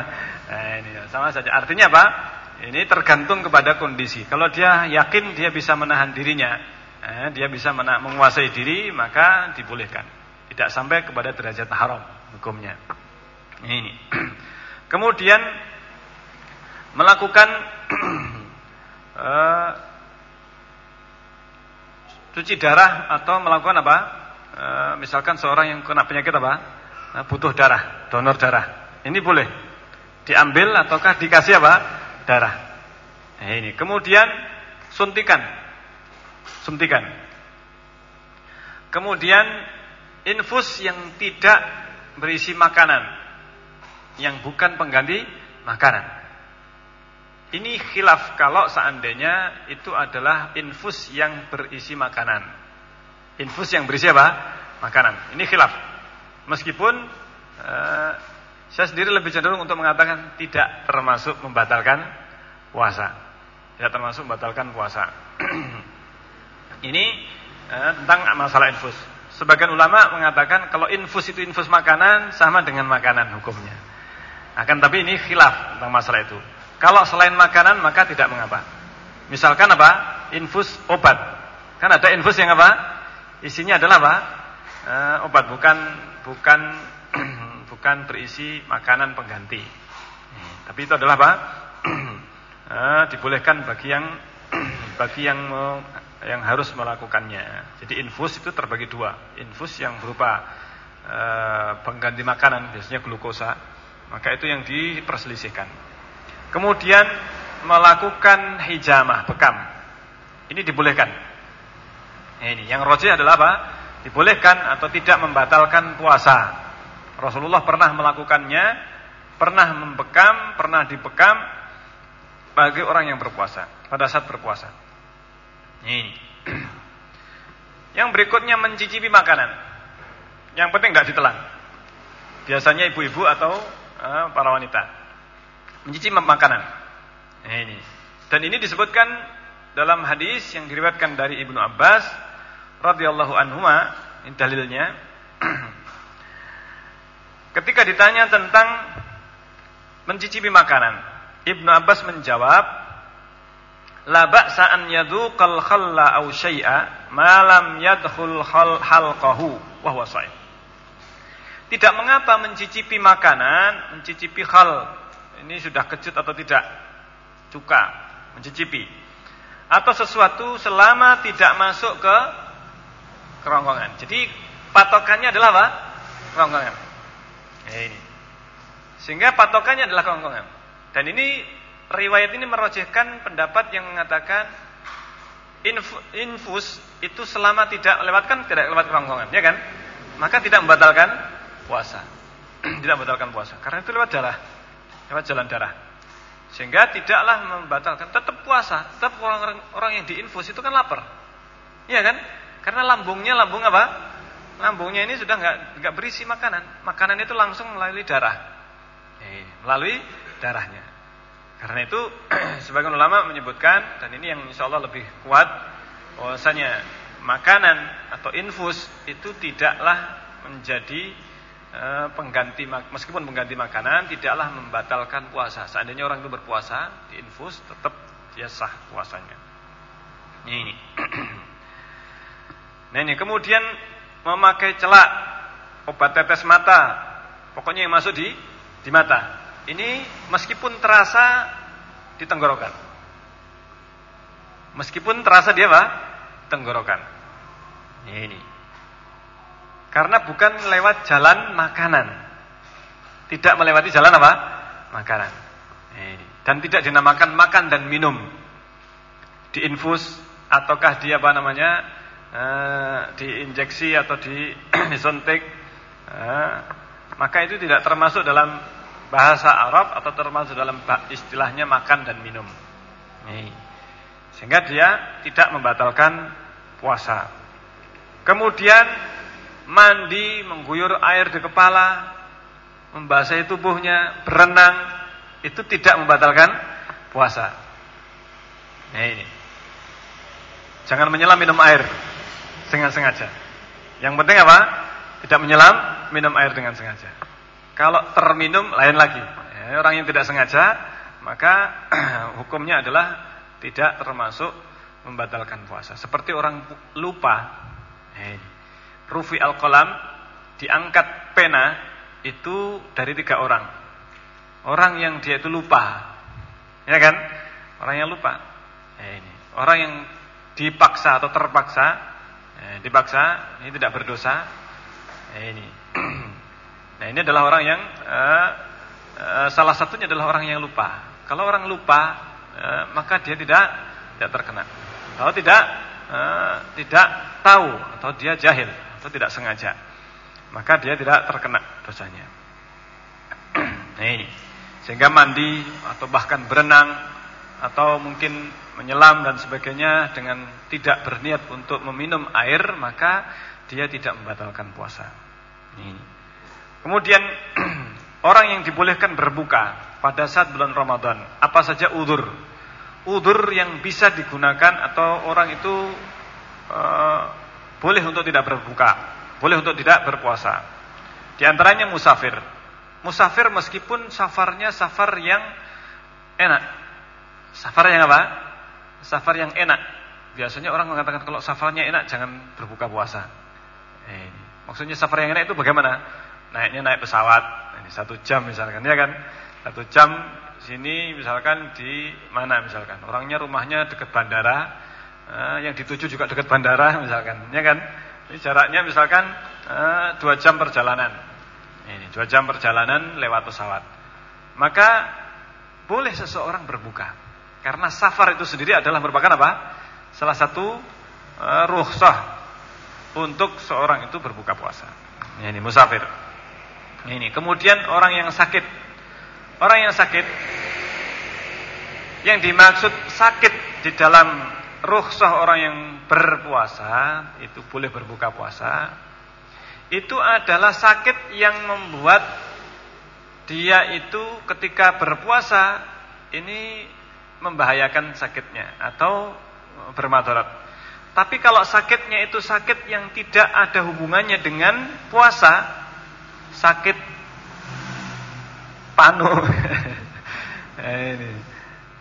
Eh, ini sama saja. Artinya apa? Ini tergantung kepada kondisi. Kalau dia yakin dia bisa menahan dirinya, eh, dia bisa menguasai diri, maka dibolehkan. Tidak sampai kepada derajat haram hukumnya. Ini. Kemudian melakukan uh, cuci darah atau melakukan apa? Uh, misalkan seorang yang kena penyakit apa? Uh, butuh darah, donor darah. Ini boleh diambil ataukah dikasih apa? darah. Nah, ini. Kemudian suntikan. Suntikan. Kemudian infus yang tidak berisi makanan. Yang bukan pengganti makanan. Ini khilaf kalau seandainya itu adalah infus yang berisi makanan. Infus yang berisi apa? Makanan. Ini khilaf. Meskipun uh, saya sendiri lebih cenderung untuk mengatakan tidak termasuk membatalkan puasa. Tidak termasuk membatalkan puasa. Ini eh, tentang masalah infus. Sebagian ulama mengatakan kalau infus itu infus makanan sama dengan makanan hukumnya. Akan tapi ini khilaf tentang masalah itu. Kalau selain makanan maka tidak mengapa. Misalkan apa? Infus obat. Kan ada infus yang apa? Isinya adalah apa? E, obat bukan bukan bukan berisi makanan pengganti. Tapi itu adalah apa? eh, dibolehkan bagi yang bagi yang yang harus melakukannya. Jadi infus itu terbagi dua. Infus yang berupa eh, pengganti makanan, biasanya glukosa, maka itu yang diperselisihkan. Kemudian melakukan hijamah, bekam. Ini dibolehkan. Ini yang roji adalah apa? Dibolehkan atau tidak membatalkan puasa. Rasulullah pernah melakukannya, pernah membekam, pernah dibekam bagi orang yang berpuasa pada saat berpuasa. Ini. Yang berikutnya mencicipi makanan. Yang penting tidak ditelan. Biasanya ibu-ibu atau uh, para wanita mencicipi makanan. Ini. Dan ini disebutkan dalam hadis yang diriwayatkan dari Ibnu Abbas radhiyallahu anhuma, ini dalilnya Ketika ditanya tentang mencicipi makanan, Ibnu Abbas menjawab, "La ba'sa an yadhuqal khalla aw syai'a ma lam yadkhul halqahu wa huwa tidak mengapa mencicipi makanan, mencicipi hal ini sudah kejut atau tidak, cuka, mencicipi atau sesuatu selama tidak masuk ke kerongkongan. Jadi patokannya adalah apa? Kerongkongan. Ini. Sehingga patokannya adalah kerongkongan. Dan ini riwayat ini merojehkan pendapat yang mengatakan infus itu selama tidak lewatkan tidak lewat kerongkongan, ya kan? Maka tidak membatalkan puasa. tidak membatalkan puasa karena itu lewat darah. Lewat jalan darah. Sehingga tidaklah membatalkan, tetap puasa. Tetap orang, orang yang diinfus itu kan lapar. Iya kan? Karena lambungnya lambung apa? Lambungnya ini sudah nggak nggak berisi makanan. Makanan itu langsung melalui darah. Eh, melalui darahnya. Karena itu sebagian ulama menyebutkan dan ini yang insya Allah lebih kuat bahwasanya makanan atau infus itu tidaklah menjadi Eh, pengganti meskipun pengganti makanan tidaklah membatalkan puasa. Seandainya orang itu berpuasa, diinfus tetap dia sah puasanya. Ini. nah ini kemudian memakai celak obat tetes mata, pokoknya yang masuk di di mata. Ini meskipun terasa di tenggorokan. Meskipun terasa dia apa? Tenggorokan. Ini. Karena bukan lewat jalan makanan. Tidak melewati jalan apa? Makanan. Dan tidak dinamakan makan dan minum. Diinfus ataukah dia apa namanya? E, diinjeksi atau di disuntik. E, maka itu tidak termasuk dalam bahasa Arab atau termasuk dalam istilahnya makan dan minum. Sehingga dia tidak membatalkan puasa. Kemudian mandi, mengguyur air di kepala, membasahi tubuhnya, berenang, itu tidak membatalkan puasa. Nah ini. Jangan menyelam minum air dengan sengaja. Yang penting apa? Tidak menyelam minum air dengan sengaja. Kalau terminum lain lagi. Ya, orang yang tidak sengaja, maka hukumnya adalah tidak termasuk membatalkan puasa. Seperti orang lupa. Nah, ini rufi al-qalam diangkat pena itu dari tiga orang. Orang yang dia itu lupa. Ya kan? Orang yang lupa. Eh, ini. Orang yang dipaksa atau terpaksa, eh, dipaksa ini tidak berdosa. Eh, ini. nah, ini adalah orang yang eh, eh, salah satunya adalah orang yang lupa. Kalau orang lupa, eh, maka dia tidak tidak terkena. Kalau tidak eh, tidak tahu atau dia jahil, atau tidak sengaja maka dia tidak terkena dosanya nah ini sehingga mandi atau bahkan berenang atau mungkin menyelam dan sebagainya dengan tidak berniat untuk meminum air maka dia tidak membatalkan puasa ini kemudian orang yang dibolehkan berbuka pada saat bulan Ramadan apa saja udur udur yang bisa digunakan atau orang itu uh, boleh untuk tidak berbuka, boleh untuk tidak berpuasa. Di antaranya musafir. Musafir meskipun safarnya safar yang enak. Safar yang apa? Safar yang enak. Biasanya orang mengatakan kalau safarnya enak jangan berbuka puasa. Eh, maksudnya safar yang enak itu bagaimana? Naiknya naik pesawat, ini satu jam misalkan, ya kan? Satu jam sini misalkan di mana misalkan? Orangnya rumahnya dekat bandara, uh, yang dituju juga dekat bandara misalkan, ya kan? Ini jaraknya misalkan uh, dua jam perjalanan. Ini dua jam perjalanan lewat pesawat. Maka boleh seseorang berbuka. Karena safar itu sendiri adalah merupakan apa? Salah satu uh, ruhsah untuk seorang itu berbuka puasa. Ini musafir. Ini kemudian orang yang sakit. Orang yang sakit yang dimaksud sakit di dalam rukhsah orang yang berpuasa itu boleh berbuka puasa itu adalah sakit yang membuat dia itu ketika berpuasa ini membahayakan sakitnya atau bermadarat. Tapi kalau sakitnya itu sakit yang tidak ada hubungannya dengan puasa, sakit panu. nah, ini.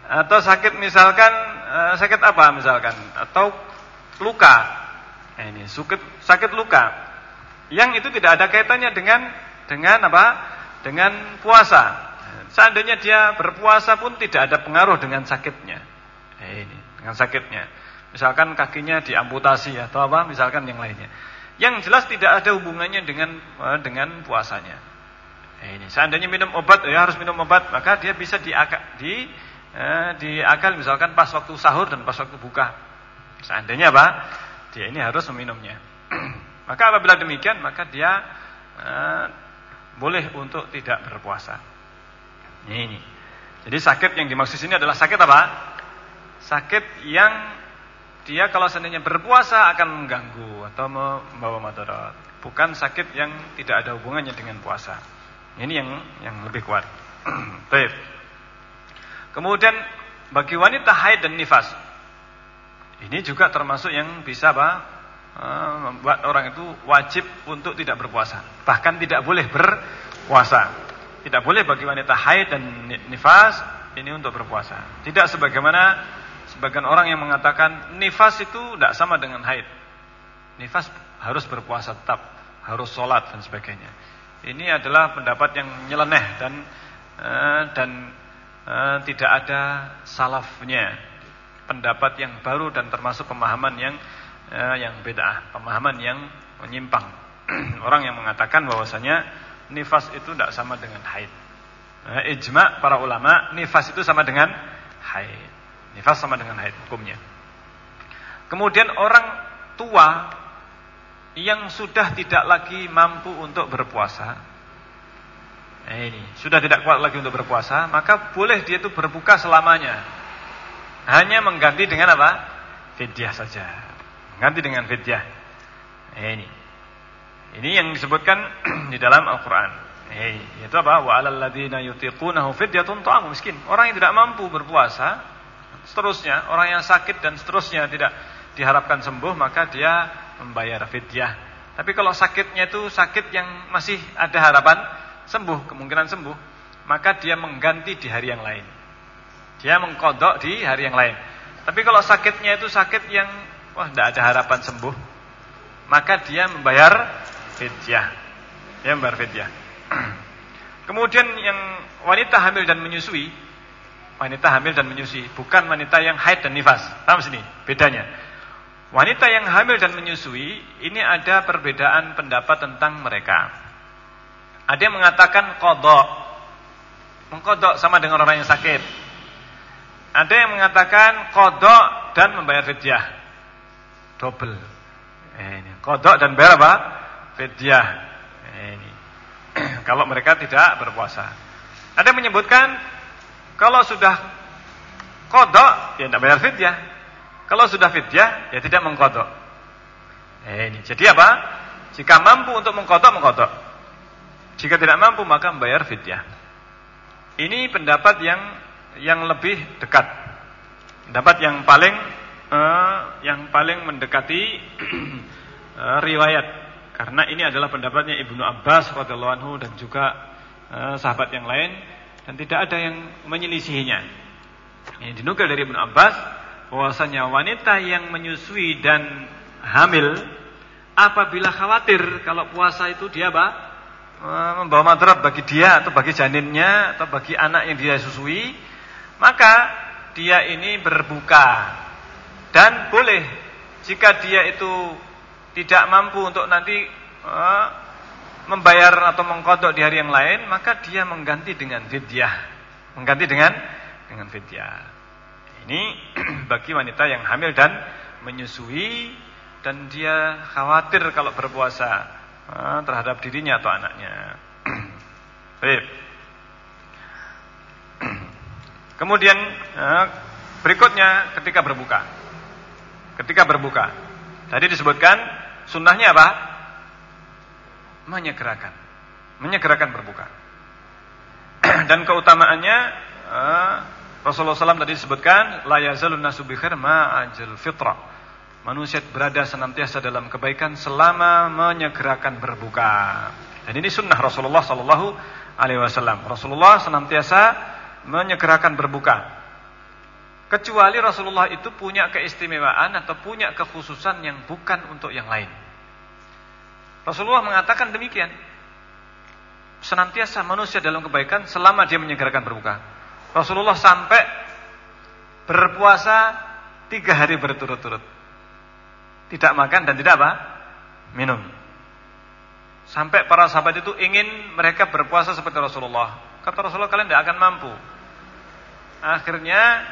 Atau sakit misalkan Eh, sakit apa misalkan atau luka. Nah, ini sakit sakit luka yang itu tidak ada kaitannya dengan dengan apa? Dengan puasa. Seandainya dia berpuasa pun tidak ada pengaruh dengan sakitnya. Eh, ini dengan sakitnya. Misalkan kakinya diamputasi atau apa, misalkan yang lainnya. Yang jelas tidak ada hubungannya dengan eh, dengan puasanya. Eh, ini seandainya minum obat ya harus minum obat, maka dia bisa di di eh, diakal misalkan pas waktu sahur dan pas waktu buka. Seandainya apa? Dia ini harus meminumnya. maka apabila demikian, maka dia eh, boleh untuk tidak berpuasa. Ini. Jadi sakit yang dimaksud sini adalah sakit apa? Sakit yang dia kalau seandainya berpuasa akan mengganggu atau membawa madarat. Bukan sakit yang tidak ada hubungannya dengan puasa. Ini yang yang lebih kuat. Baik. Kemudian bagi wanita haid dan nifas. Ini juga termasuk yang bisa apa? Eh, membuat orang itu wajib untuk tidak berpuasa. Bahkan tidak boleh berpuasa. Tidak boleh bagi wanita haid dan nifas ini untuk berpuasa. Tidak sebagaimana sebagian orang yang mengatakan nifas itu tidak sama dengan haid. Nifas harus berpuasa tetap, harus sholat dan sebagainya. Ini adalah pendapat yang nyeleneh dan uh, dan uh, tidak ada salafnya. Pendapat yang baru dan termasuk pemahaman yang ya, yang beda, pemahaman yang menyimpang. Orang yang mengatakan bahwasanya nifas itu tidak sama dengan haid. Ijma para ulama nifas itu sama dengan haid. Nifas sama dengan haid hukumnya. Kemudian orang tua yang sudah tidak lagi mampu untuk berpuasa. Nah ini, sudah tidak kuat lagi untuk berpuasa, maka boleh dia itu berbuka selamanya. Hanya mengganti dengan apa? Fidyah saja. Ganti dengan fidyah. Eh, ini. Ini yang disebutkan di dalam Al-Qur'an. Eh, itu apa? Wa 'alal ladzina yutiqunahu fidyatun ta'amu miskin. Orang yang tidak mampu berpuasa, seterusnya, orang yang sakit dan seterusnya tidak diharapkan sembuh, maka dia membayar fidyah. Tapi kalau sakitnya itu sakit yang masih ada harapan sembuh, kemungkinan sembuh, maka dia mengganti di hari yang lain. Dia mengkodok di hari yang lain. Tapi kalau sakitnya itu sakit yang wah tidak ada harapan sembuh, maka dia membayar fidyah. Dia membayar fidyah. Kemudian yang wanita hamil dan menyusui, wanita hamil dan menyusui, bukan wanita yang haid dan nifas. Paham sini bedanya? Wanita yang hamil dan menyusui ini ada perbedaan pendapat tentang mereka. Ada yang mengatakan kodok, mengkodok sama dengan orang yang sakit. Ada yang mengatakan kodok dan membayar fidyah double. Eh, ini kodok dan bayar apa? Fidyah. Eh, ini. kalau mereka tidak berpuasa. Ada yang menyebutkan kalau sudah kodok ya tidak bayar fidyah. Kalau sudah fidyah ya tidak mengkodok. Eh, ini. Jadi apa? Jika mampu untuk mengkodok mengkodok. Jika tidak mampu maka membayar fidyah. Ini pendapat yang yang lebih dekat. Pendapat yang paling uh, yang paling mendekati uh, riwayat karena ini adalah pendapatnya Ibnu Abbas radhiyallahu anhu dan juga uh, sahabat yang lain dan tidak ada yang menyelisihinya. Ini dinukil dari Ibnu Abbas bahwasanya wanita yang menyusui dan hamil apabila khawatir kalau puasa itu dia apa? membawa madarat bagi dia atau bagi janinnya atau bagi anak yang dia susui, maka dia ini berbuka dan boleh jika dia itu tidak mampu untuk nanti uh, membayar atau mengkodok di hari yang lain, maka dia mengganti dengan fidyah. Mengganti dengan dengan fidyah. Ini bagi wanita yang hamil dan menyusui dan dia khawatir kalau berpuasa uh, terhadap dirinya atau anaknya. Baik. Kemudian uh, berikutnya ketika berbuka ketika berbuka. Tadi disebutkan sunnahnya apa? Menyegerakan. Menyegerakan berbuka. Dan keutamaannya uh, Rasulullah SAW tadi disebutkan la yazalun nasu bikhair ma'ajal fitrah. Manusia berada senantiasa dalam kebaikan selama menyegerakan berbuka. Dan ini sunnah Rasulullah Sallallahu Alaihi Wasallam. Rasulullah senantiasa menyegerakan berbuka. Kecuali Rasulullah itu punya keistimewaan atau punya kekhususan yang bukan untuk yang lain. Rasulullah mengatakan demikian. senantiasa manusia dalam kebaikan selama dia menyegerakan berbuka. Rasulullah sampai berpuasa tiga hari berturut-turut. Tidak makan dan tidak apa? Minum. Sampai para sahabat itu ingin mereka berpuasa seperti Rasulullah. Kata Rasulullah kalian tidak akan mampu. Akhirnya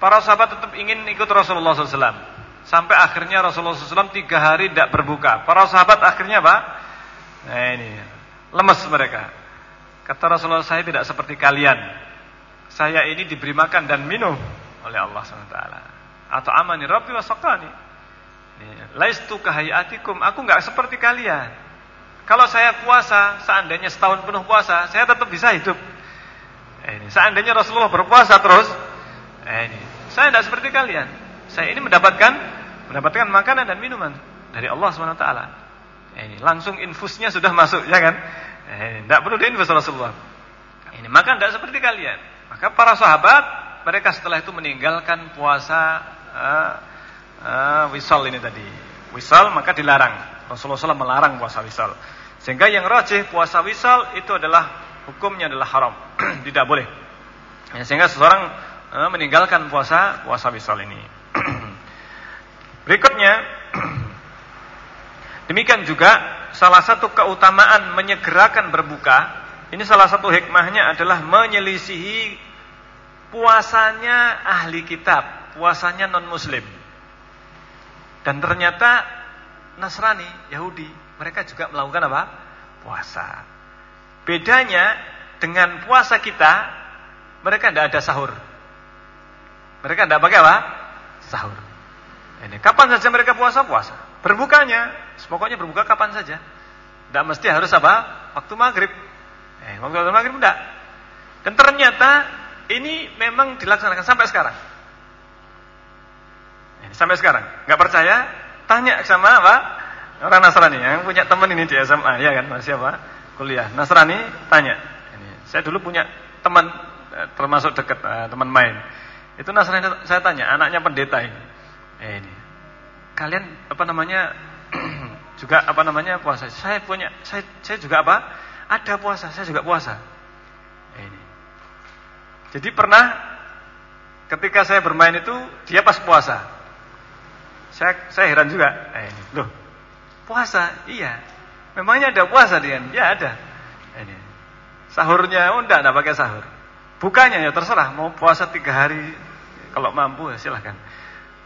para sahabat tetap ingin ikut Rasulullah SAW. Sampai akhirnya Rasulullah SAW tiga hari tidak berbuka. Para sahabat akhirnya apa? Nah ini lemes mereka. Kata Rasulullah saya tidak seperti kalian. Saya ini diberi makan dan minum oleh Allah SWT. Atau amani Rabbi sakani. Laistu kahayatikum. Aku nggak seperti kalian. Kalau saya puasa, seandainya setahun penuh puasa, saya tetap bisa hidup. Eh, ini, seandainya Rasulullah berpuasa terus, eh, ini, saya tidak seperti kalian. Saya ini mendapatkan mendapatkan makanan dan minuman dari Allah swt. Eh, ini langsung infusnya sudah masuk, ya kan? Eh, tidak perlu diinfus Rasulullah. Ini makan tidak seperti kalian. Maka para sahabat mereka setelah itu meninggalkan puasa uh, uh, wisal ini tadi. Wisal maka dilarang. Rasulullah SAW melarang puasa wisal. Sehingga yang rajih puasa wisal itu adalah hukumnya adalah haram, tidak boleh. Ya, sehingga seseorang uh, meninggalkan puasa puasa wisal ini. Berikutnya, demikian juga salah satu keutamaan menyegerakan berbuka, ini salah satu hikmahnya adalah menyelisihi puasanya ahli kitab, puasanya non muslim. Dan ternyata Nasrani, Yahudi mereka juga melakukan apa? Puasa. Bedanya dengan puasa kita, mereka tidak ada sahur. Mereka tidak pakai apa? Sahur. Ini kapan saja mereka puasa puasa. Berbukanya, pokoknya berbuka kapan saja. Tidak mesti harus apa? Waktu maghrib. Eh, waktu maghrib tidak. Dan ternyata ini memang dilaksanakan sampai sekarang. Eh, sampai sekarang. Nggak percaya? Tanya sama apa? Orang Nasrani yang punya teman ini di SMA, ya kan? Masih apa? Kuliah. Nasrani tanya. Ini, saya dulu punya teman eh, termasuk dekat eh, teman main. Itu Nasrani saya tanya, anaknya pendeta ini. Eh, ini. Kalian apa namanya? juga apa namanya puasa? Saya punya saya saya juga apa? Ada puasa, saya juga puasa. Eh, ini. Jadi pernah ketika saya bermain itu dia pas puasa. Saya saya heran juga. Eh, ini. Loh, Puasa, iya. Memangnya ada puasa dia? Ya ada. Ini. Sahurnya, oh enggak, enggak pakai sahur. Bukanya ya terserah, mau puasa tiga hari, kalau mampu ya silahkan.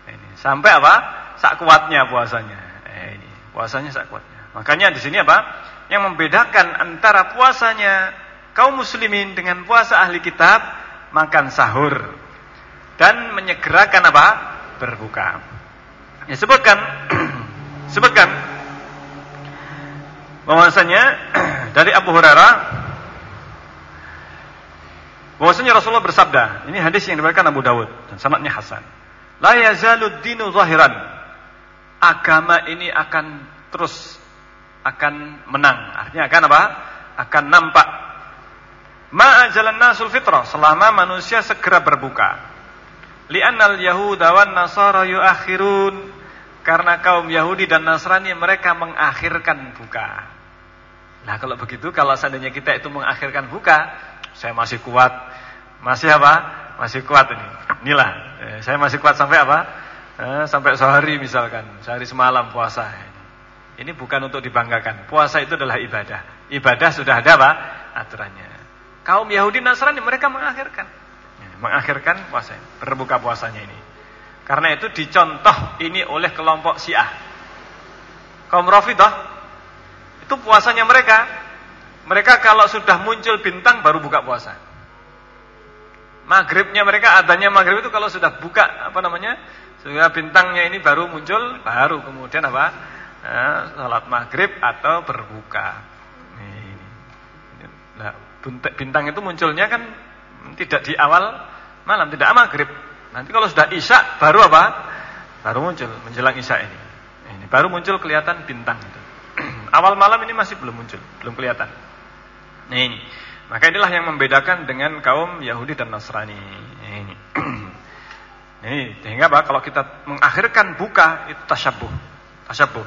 Ini. Sampai apa? Sak kuatnya puasanya. Eh, ini. Puasanya sak kuatnya. Makanya di sini apa? Yang membedakan antara puasanya kaum muslimin dengan puasa ahli kitab, makan sahur. Dan menyegerakan apa? Berbuka. Ya sebutkan, sebutkan bahwasanya dari Abu Hurairah bahwasanya Rasulullah bersabda, ini hadis yang diberikan Abu Dawud dan sanadnya hasan. La yazalud dinu zahiran. Agama ini akan terus akan menang. Artinya akan apa? Akan nampak. Ma ajalan nasul fitrah selama manusia segera berbuka. Li'annal yahuda wan nasara yuakhirun karena kaum Yahudi dan Nasrani mereka mengakhirkan buka. Nah kalau begitu, kalau seandainya kita itu mengakhirkan buka, saya masih kuat, masih apa? Masih kuat ini. Inilah, eh, saya masih kuat sampai apa? Eh, sampai sehari misalkan, sehari semalam puasa. Ini bukan untuk dibanggakan. Puasa itu adalah ibadah. Ibadah sudah ada apa? Aturannya. Kaum Yahudi Nasrani mereka mengakhirkan, ya, mengakhirkan puasa, berbuka puasanya ini. Karena itu dicontoh ini oleh kelompok Syiah. Kaum Rafidah itu puasanya mereka. Mereka kalau sudah muncul bintang baru buka puasa. Maghribnya mereka adanya maghrib itu kalau sudah buka apa namanya sudah bintangnya ini baru muncul baru kemudian apa eh, salat maghrib atau berbuka. Nah, bintang itu munculnya kan tidak di awal malam tidak maghrib. Nanti kalau sudah isya baru apa? Baru muncul menjelang isya ini. Ini baru muncul kelihatan bintang itu. Awal malam ini masih belum muncul, belum kelihatan. Nah ini. Maka inilah yang membedakan dengan kaum Yahudi dan Nasrani. Ini. Sehingga apa? Kalau kita mengakhirkan buka itu tasyabuh. Tasyabuh.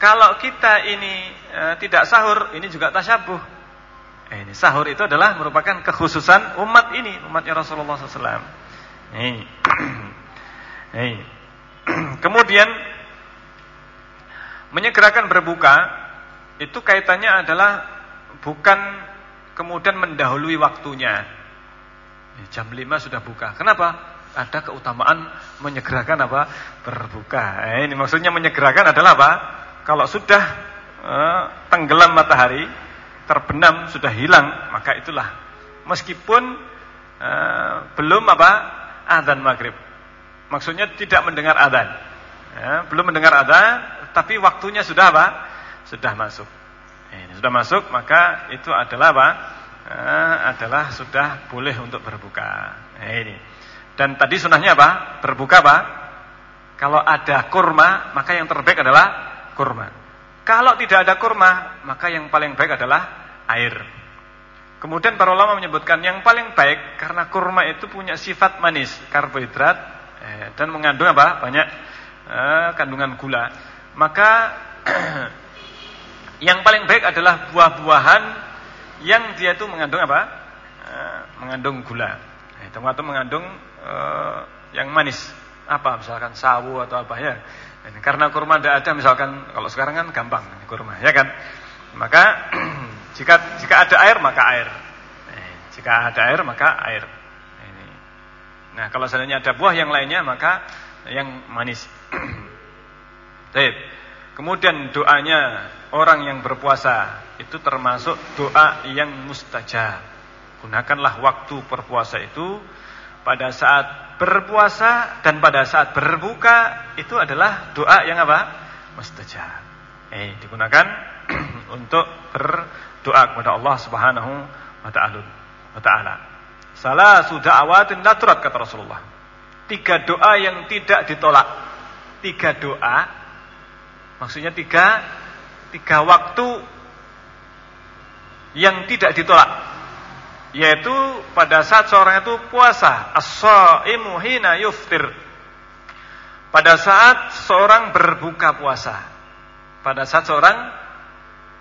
Kalau kita ini e, tidak sahur, ini juga tasyabuh. Eh, ini sahur itu adalah merupakan kekhususan umat ini, umatnya Rasulullah SAW. Ini. ini. Kemudian menyegerakan berbuka itu kaitannya adalah bukan kemudian mendahului waktunya. Jam 5 sudah buka. Kenapa? Ada keutamaan menyegerakan apa? Berbuka. Eh, ini maksudnya menyegerakan adalah apa? Kalau sudah eh, tenggelam matahari, terbenam, sudah hilang, maka itulah. Meskipun eh, belum apa? Adzan maghrib. Maksudnya tidak mendengar adzan. Ya, belum mendengar adzan, tapi waktunya sudah apa? Sudah masuk. Ini sudah masuk, maka itu adalah apa? Eh, adalah sudah boleh untuk berbuka. Nah, ini. Dan tadi sunahnya apa? Berbuka apa? Kalau ada kurma, maka yang terbaik adalah kurma. Kalau tidak ada kurma, maka yang paling baik adalah air. Kemudian para ulama menyebutkan yang paling baik karena kurma itu punya sifat manis, karbohidrat eh, dan mengandung apa? Banyak eh, kandungan gula. Maka yang paling baik adalah buah-buahan yang dia itu mengandung apa? Eh, mengandung gula. Atau mengandung eh, yang manis. Apa? Misalkan sawu atau apa ya. Ini, karena kurma tidak ada misalkan kalau sekarang kan gampang kurma ya kan maka jika jika ada air maka air eh, jika ada air maka air nah kalau seandainya ada buah yang lainnya maka yang manis Baik. Kemudian doanya orang yang berpuasa itu termasuk doa yang mustajab gunakanlah waktu berpuasa itu pada saat berpuasa dan pada saat berbuka itu adalah doa yang apa? Mustajab. Eh, digunakan untuk berdoa kepada Allah Subhanahu wa taala. Salah sudah awatin naturat kata Rasulullah. Tiga doa yang tidak ditolak. Tiga doa maksudnya tiga tiga waktu yang tidak ditolak. Yaitu pada saat seorang itu puasa as-shaimu hina yuftir. Pada saat seorang berbuka puasa. Pada saat seorang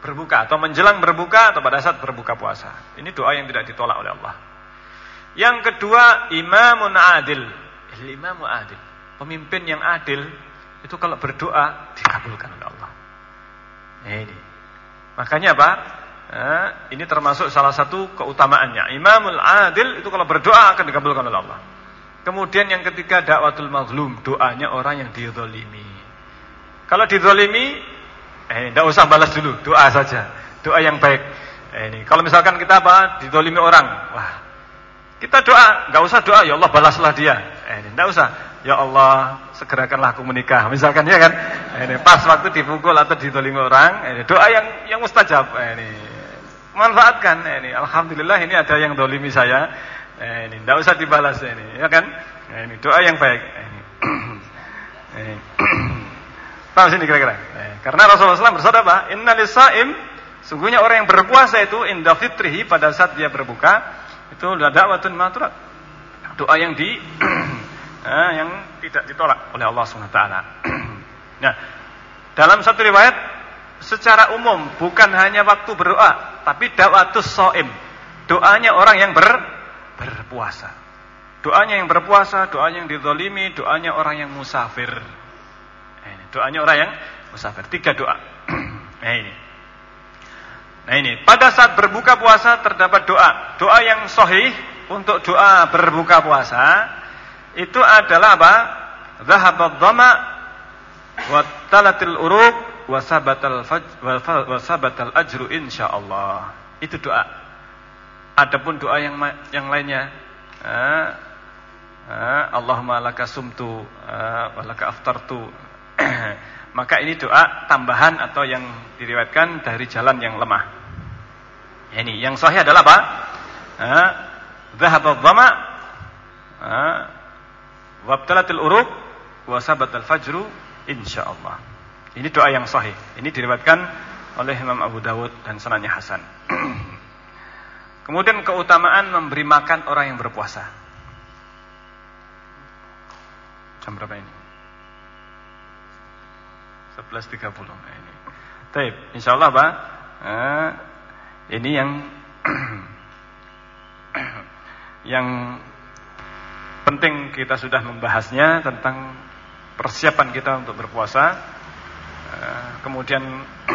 berbuka atau menjelang berbuka atau pada saat berbuka puasa. Ini doa yang tidak ditolak oleh Allah. Yang kedua imamun adil. Imamun adil. Pemimpin yang adil itu kalau berdoa dikabulkan oleh Allah ini makanya apa Eh, ini termasuk salah satu keutamaannya. Imamul adil itu kalau berdoa akan dikabulkan oleh Allah. Kemudian yang ketiga dakwatul mazlum, doanya orang yang dizalimi. Kalau dizalimi, eh tidak usah balas dulu, doa saja. Doa yang baik. Eh, ini kalau misalkan kita apa? Dizalimi orang. Wah. Kita doa, nggak usah doa, ya Allah balaslah dia. Eh, ini tidak usah. Ya Allah, segerakanlah aku menikah. Misalkan ya kan. Ini pas waktu dipukul atau dizalimi orang, ini doa yang yang mustajab. Eh, ini manfaatkan. Eh, ini alhamdulillah ini ada yang dolimi saya. Eh, ini tidak usah dibalas ini ya kan? Ini doa yang baik. Ini eh, paham sini kira-kira? Karena Rasulullah SAW bersabda apa? Lisaim sungguhnya orang yang berpuasa itu inda fitrihi pada saat dia berbuka itu dakwatun maturat. Doa yang di eh, yang tidak ditolak oleh Allah SWT nah dalam satu riwayat secara umum bukan hanya waktu berdoa tapi dakwatus soim doanya orang yang ber, berpuasa. Doanya yang berpuasa doanya yang didolimi doanya orang yang musafir. Ini doanya orang yang musafir. Tiga doa. Nah ini. Nah ini. Pada saat berbuka puasa terdapat doa. Doa yang sahih untuk doa berbuka puasa itu adalah apa zahabat dhama wa talatil uruq wasabatal wasabatal ajru insyaallah. Itu doa. Adapun doa yang yang lainnya eh, eh, Allahumma laka sumtu eh, walaka aftartu. Maka ini doa tambahan atau yang diriwayatkan dari jalan yang lemah. Ini yang sahih adalah apa? Dhahabat dhama Wabtalatil uruq Wasabatal fajru Insyaallah ini doa yang sahih. Ini diriwayatkan oleh Imam Abu Dawud dan sanadnya Hasan. Kemudian keutamaan memberi makan orang yang berpuasa. Jam berapa ini? 11.30 nah, ini. Taib, insyaallah Pak. Eh, ini yang yang penting kita sudah membahasnya tentang persiapan kita untuk berpuasa. Eh, kemudian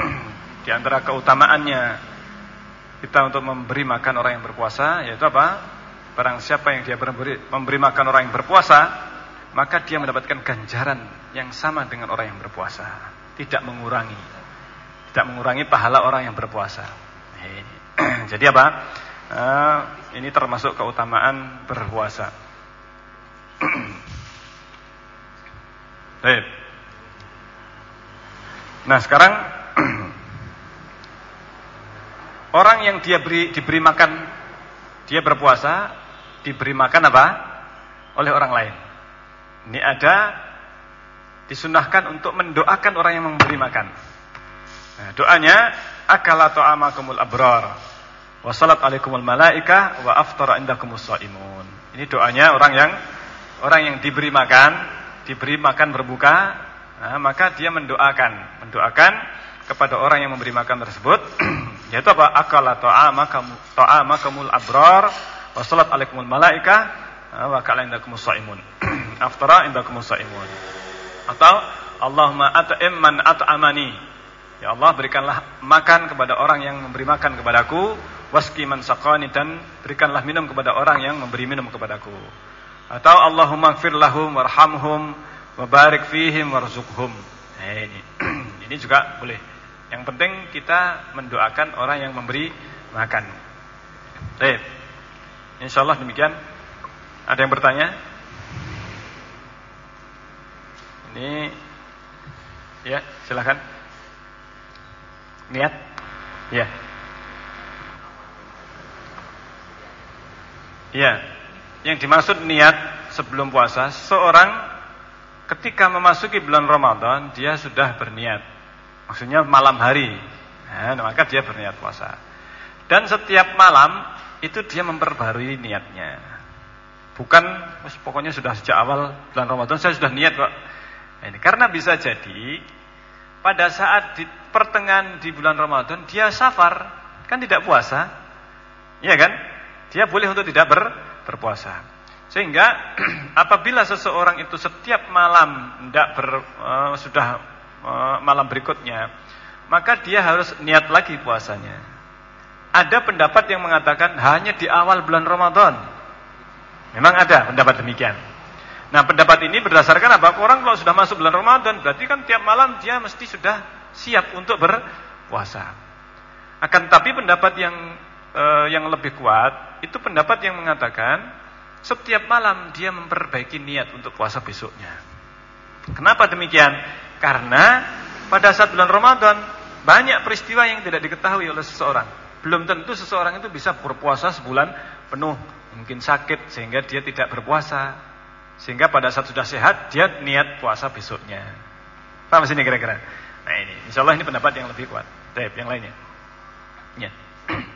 di antara keutamaannya kita untuk memberi makan orang yang berpuasa yaitu apa? Barang siapa yang dia memberi, memberi makan orang yang berpuasa, maka dia mendapatkan ganjaran yang sama dengan orang yang berpuasa, tidak mengurangi. Tidak mengurangi pahala orang yang berpuasa. Jadi apa? Uh, ini termasuk keutamaan berpuasa. Baik. Nah sekarang orang yang dia beri, diberi makan, dia berpuasa, diberi makan apa? Oleh orang lain. Ini ada disunahkan untuk mendoakan orang yang memberi makan. Nah, doanya akala ta'amakumul abrar wa salat alaikumul wa aftara indakumus shaimun. Ini doanya orang yang orang yang diberi makan, diberi makan berbuka, nah, maka dia mendoakan, mendoakan kepada orang yang memberi makan tersebut yaitu apa? Akala ta'amakumul abrar wa salat alaikumul malaikah wa kala indakumus shaimun. aftara indakumus shaimun. Atau Allahumma at'im man at'amani. Ya Allah berikanlah makan kepada orang yang memberi makan kepadaku, waski man dan berikanlah minum kepada orang yang memberi minum kepadaku. Atau Allahumma gfir lahum warhamhum wa barik fihim warzuqhum. Nah, ini. ini juga boleh. Yang penting kita mendoakan orang yang memberi makan. Baik. Insyaallah demikian. Ada yang bertanya? Ini ya, silakan. Niat? Ya. Ya. Yang dimaksud niat sebelum puasa, seorang ketika memasuki bulan Ramadan dia sudah berniat. Maksudnya malam hari. Nah, maka dia berniat puasa. Dan setiap malam itu dia memperbarui niatnya. Bukan pokoknya sudah sejak awal bulan Ramadan saya sudah niat kok ini karena bisa jadi pada saat di pertengahan di bulan Ramadan dia safar, kan tidak puasa. Iya kan? Dia boleh untuk tidak ber, berpuasa. Sehingga apabila seseorang itu setiap malam tidak ber, uh, sudah uh, malam berikutnya, maka dia harus niat lagi puasanya. Ada pendapat yang mengatakan hanya di awal bulan Ramadan. Memang ada pendapat demikian. Nah pendapat ini berdasarkan apa? Orang kalau sudah masuk bulan Ramadan berarti kan tiap malam dia mesti sudah siap untuk berpuasa. Akan tapi pendapat yang e, yang lebih kuat itu pendapat yang mengatakan setiap malam dia memperbaiki niat untuk puasa besoknya. Kenapa demikian? Karena pada saat bulan Ramadan banyak peristiwa yang tidak diketahui oleh seseorang. Belum tentu seseorang itu bisa berpuasa sebulan penuh, mungkin sakit sehingga dia tidak berpuasa sehingga pada saat sudah sehat dia niat puasa besoknya. Paham sini kira-kira? Nah ini, insya Allah ini pendapat yang lebih kuat. Baik, yang lainnya. Ya.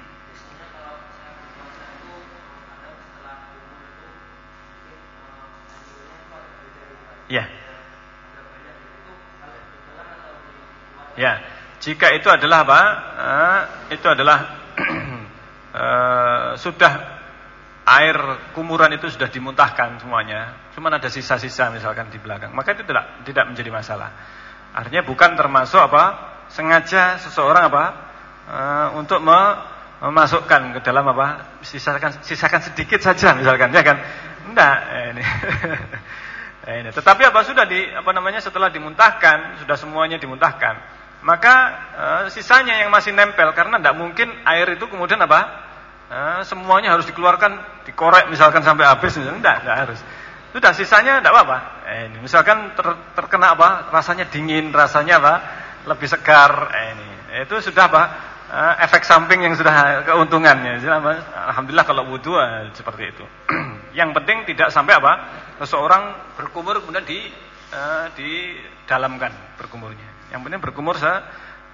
Ya. Ya, jika itu adalah apa? Uh, itu adalah uh, sudah air kumuran itu sudah dimuntahkan semuanya, cuma ada sisa-sisa misalkan di belakang, maka itu tidak tidak menjadi masalah. Artinya bukan termasuk apa sengaja seseorang apa e, untuk me, memasukkan ke dalam apa sisakan sisakan sedikit saja misalkan ya kan, enggak ini. ini. Tetapi apa sudah di apa namanya setelah dimuntahkan sudah semuanya dimuntahkan, maka e, sisanya yang masih nempel karena tidak mungkin air itu kemudian apa Nah, semuanya harus dikeluarkan, dikorek misalkan sampai habis, enggak, enggak harus. Sudah sisanya enggak apa-apa. Eh, ini misalkan ter, terkena apa? Rasanya dingin, rasanya apa? Lebih segar. Eh, ini itu sudah apa? Eh, efek samping yang sudah keuntungannya. Alhamdulillah kalau wudhu seperti itu. yang penting tidak sampai apa? Seseorang berkumur kemudian di eh, di dalamkan berkumurnya. Yang penting berkumur se,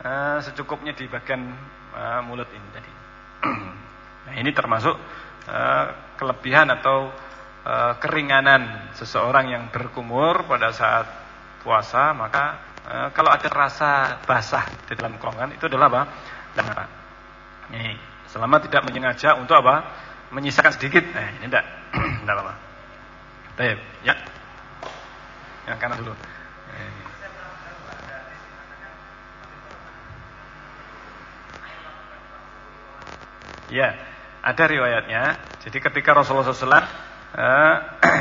eh, secukupnya di bagian eh, mulut ini tadi. Nah, ini termasuk uh, kelebihan atau uh, keringanan seseorang yang berkumur pada saat puasa, maka uh, kalau ada rasa basah di dalam kerongkongan itu adalah apa? Ini. Selama tidak menyengaja untuk apa? Menyisakan sedikit. Nah, ini tidak. tidak apa-apa. Baik, ya. Yang kanan dulu. Ya, ada riwayatnya. Jadi ketika Rasulullah SAW uh,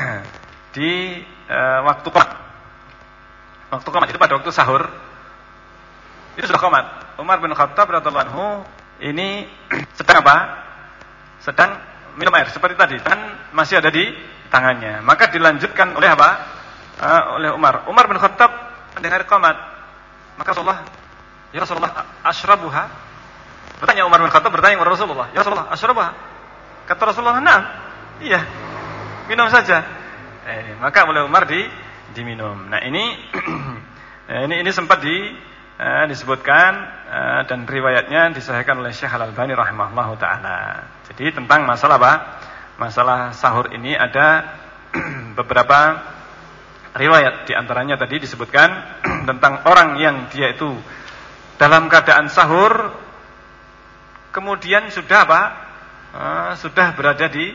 di uh, waktu komat, waktu komat itu pada waktu sahur, itu sudah komat. Umar bin Khattab radhiallahu anhu ini sedang apa? Sedang minum air seperti tadi dan masih ada di tangannya. Maka dilanjutkan oleh apa? Uh, oleh Umar. Umar bin Khattab mendengar komat. Maka Rasulullah, ya Rasulullah, ashrabuha Bertanya Umar bin Khattab bertanya kepada Rasulullah, "Ya Rasulullah, asyrabah?" Kata Rasulullah, "Nah, iya. Minum saja." Eh, maka oleh Umar di diminum. Nah, ini eh, ini ini sempat di eh, disebutkan eh, dan riwayatnya disahihkan oleh Syekh Al-Albani rahimahullahu taala. Jadi tentang masalah apa? Masalah sahur ini ada beberapa riwayat di antaranya tadi disebutkan tentang orang yang dia itu dalam keadaan sahur kemudian sudah apa? Uh, sudah berada di,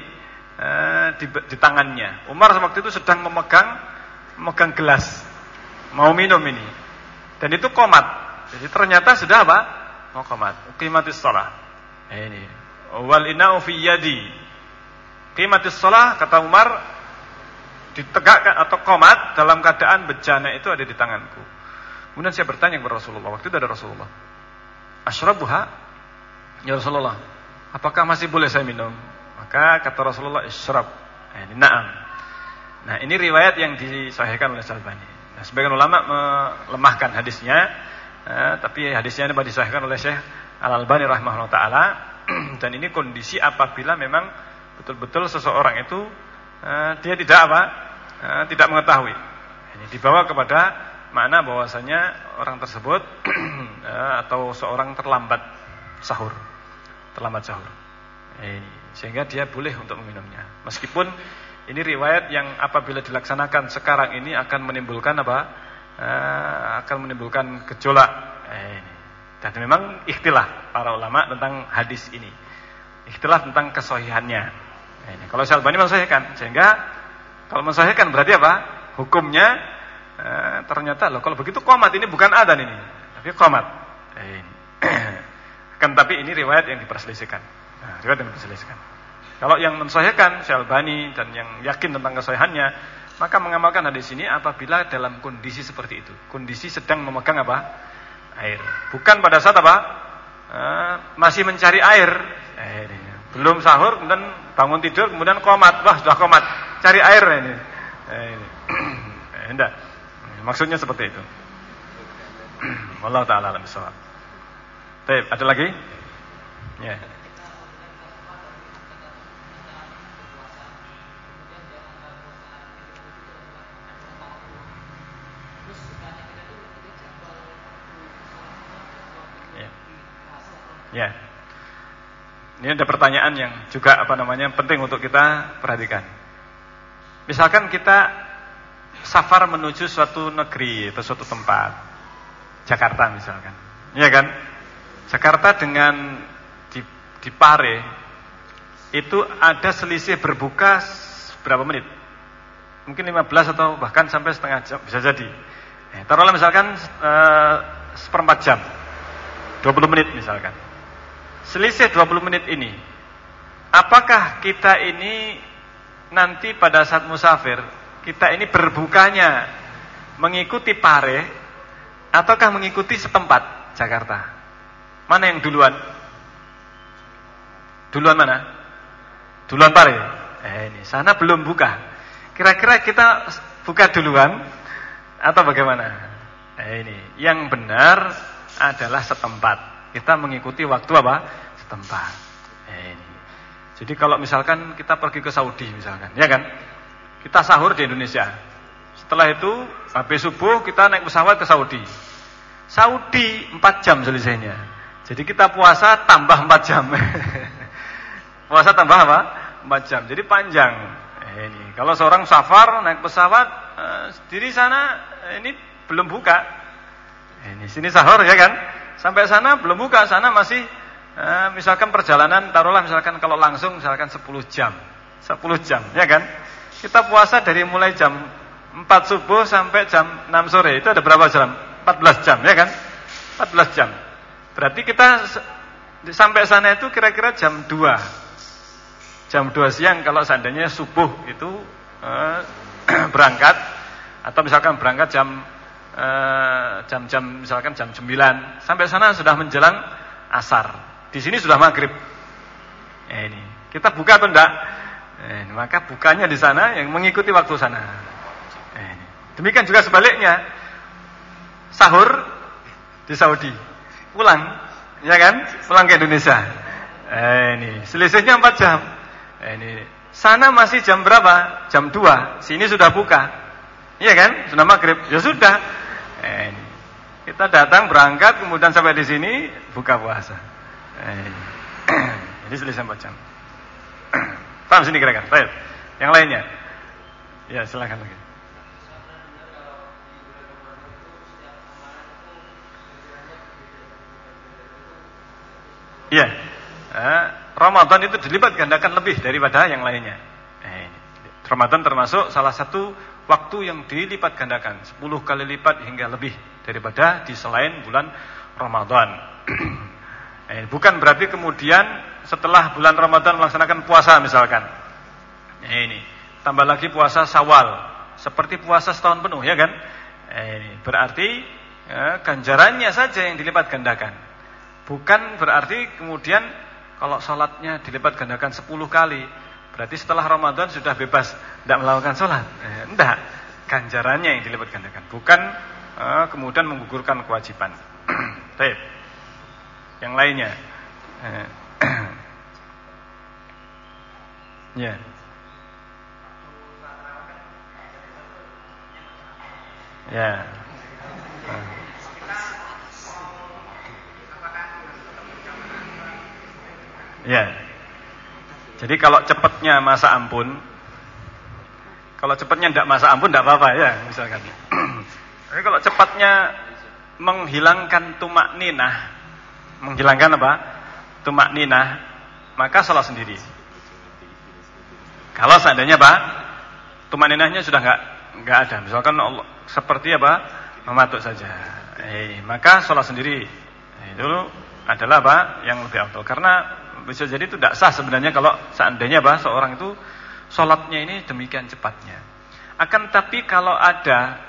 di di tangannya. Umar waktu itu sedang memegang memegang gelas mau minum ini. Dan itu komat. Jadi ternyata sudah apa? Mau komat. Qimatis shalah. Eh, ini. Wal inau fi yadi. Qimatis shalah kata Umar ditegakkan atau komat dalam keadaan bejana itu ada di tanganku. Kemudian saya bertanya kepada Rasulullah. Waktu itu ada Rasulullah. Ashrabuha Ya Rasulullah, apakah masih boleh saya minum? Maka kata Rasulullah, isyrab. Eh, ini na'am. Nah, ini riwayat yang disahihkan oleh Salbani. Sebagian ulama melemahkan hadisnya, eh, tapi hadisnya ini disahihkan oleh Syekh Al-Albani rahimahullah taala dan ini kondisi apabila memang betul-betul seseorang itu eh, dia tidak apa? Eh, tidak mengetahui. Ini dibawa kepada makna bahwasanya orang tersebut eh, atau seorang terlambat sahur terlambat sahur. Ini, sehingga dia boleh untuk meminumnya. Meskipun ini riwayat yang apabila dilaksanakan sekarang ini akan menimbulkan apa? Uh, akan menimbulkan gejolak. Ini. Dan memang ikhtilah para ulama tentang hadis ini. Ikhtilah tentang kesohihannya. Ini. Kalau Syalbani mensahihkan, sehingga kalau mensahihkan berarti apa? Hukumnya uh, ternyata loh kalau begitu komat ini bukan adan ini, tapi komat. Kan tapi ini riwayat yang diperselisihkan. Nah, riwayat yang diperselisihkan. Kalau yang mensahihkan Syalbani dan yang yakin tentang kesahihannya, maka mengamalkan hadis ini apabila dalam kondisi seperti itu. Kondisi sedang memegang apa? Air. Bukan pada saat apa? Uh, masih mencari air. Eh. Belum sahur, kemudian bangun tidur, kemudian komat. Wah, sudah komat. Cari air ini. Eh, ini. eh. Maksudnya seperti itu. Wallahu taala alam Baik, ada lagi? Ya. Ya. Ya. Ini ada pertanyaan yang juga apa namanya penting untuk kita perhatikan. Misalkan kita safar menuju suatu negeri atau suatu tempat, Jakarta misalkan, ya kan? Jakarta dengan di, di Pare itu ada selisih berbuka berapa menit? Mungkin 15 atau bahkan sampai setengah jam bisa jadi. Eh, taruhlah misalkan eh, seperempat jam, 20 menit misalkan. Selisih 20 menit ini, apakah kita ini nanti pada saat musafir kita ini berbukanya mengikuti Pare ataukah mengikuti setempat Jakarta? Mana yang duluan? Duluan mana? Duluan pare. Eh ini, sana belum buka. Kira-kira kita buka duluan atau bagaimana? Eh ini, yang benar adalah setempat. Kita mengikuti waktu apa? Setempat. Eh ini. Jadi kalau misalkan kita pergi ke Saudi misalkan, ya kan? Kita sahur di Indonesia. Setelah itu habis subuh kita naik pesawat ke Saudi. Saudi 4 jam selesainya. Jadi kita puasa tambah 4 jam. puasa tambah apa? 4 jam. Jadi panjang. Eh, ini kalau seorang safar naik pesawat eh, diri sana eh, ini belum buka. Ini sini sahur ya kan? Sampai sana belum buka, sana masih eh, misalkan perjalanan taruhlah misalkan kalau langsung misalkan 10 jam. 10 jam, ya kan? Kita puasa dari mulai jam 4 subuh sampai jam 6 sore. Itu ada berapa jam? 14 jam, ya kan? 14 jam. Berarti kita sampai sana itu kira-kira jam 2. Jam 2 siang kalau seandainya subuh itu eh, berangkat atau misalkan berangkat jam eh, jam-jam misalkan jam 9 sampai sana sudah menjelang asar. Di sini sudah maghrib. Eh, ini kita buka atau enggak? Eh, maka bukanya di sana yang mengikuti waktu sana. Eh, demikian juga sebaliknya. Sahur di Saudi. Pulang, ya kan? Pulang ke Indonesia. Eh, ini selisihnya 4 jam. Eh, ini sana masih jam berapa? Jam 2. Sini sudah buka. Iya kan? Sudah maghrib. Ya sudah. Eh. Kita datang berangkat kemudian sampai di sini buka puasa. Eh, jadi selisih 4 jam. Paham sini kira-kira? Baik. Yang lainnya? Ya, silakan lagi. Iya. Eh, Ramadan itu dilipat gandakan lebih daripada yang lainnya. Eh, Ramadan termasuk salah satu waktu yang dilipat gandakan 10 kali lipat hingga lebih daripada di selain bulan Ramadan. eh, bukan berarti kemudian setelah bulan Ramadan melaksanakan puasa misalkan. Nah, ini tambah lagi puasa Sawal seperti puasa setahun penuh ya kan? Nah, ini berarti ya, ganjarannya saja yang dilipat gandakan. Bukan berarti kemudian kalau sholatnya dilipat gandakan 10 kali berarti setelah Ramadan sudah bebas tidak melakukan sholat. Eh, ganjarannya yang dilipat gandakan, bukan eh, kemudian menggugurkan kewajiban. Baik. Yang lainnya. Eh, Ya. Ya. Ya. Jadi kalau cepatnya masa ampun, kalau cepatnya tidak masa ampun tidak apa-apa ya, misalkan. Tapi kalau cepatnya menghilangkan tumak ninah, menghilangkan apa? Tumak ninah, maka salah sendiri. Kalau seandainya apa? Tumaninahnya sudah enggak enggak ada. Misalkan Allah seperti apa? Mematuk saja. Eh, maka sholat sendiri itu adalah apa? Yang lebih afdal. Karena bisa jadi itu tidak sah sebenarnya kalau seandainya apa? Seorang itu sholatnya ini demikian cepatnya. Akan tapi kalau ada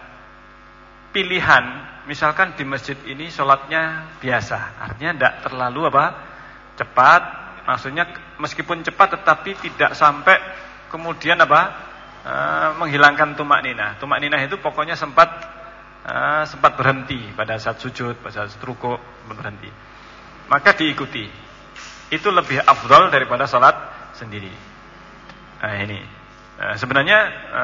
pilihan, misalkan di masjid ini sholatnya biasa, artinya tidak terlalu apa? Cepat, maksudnya meskipun cepat tetapi tidak sampai kemudian apa? E, menghilangkan tumak nina. Tumak nina itu pokoknya sempat e, sempat berhenti pada saat sujud, pada saat rukuk berhenti. Maka diikuti. Itu lebih afdal daripada salat sendiri. Nah, ini. E, sebenarnya e,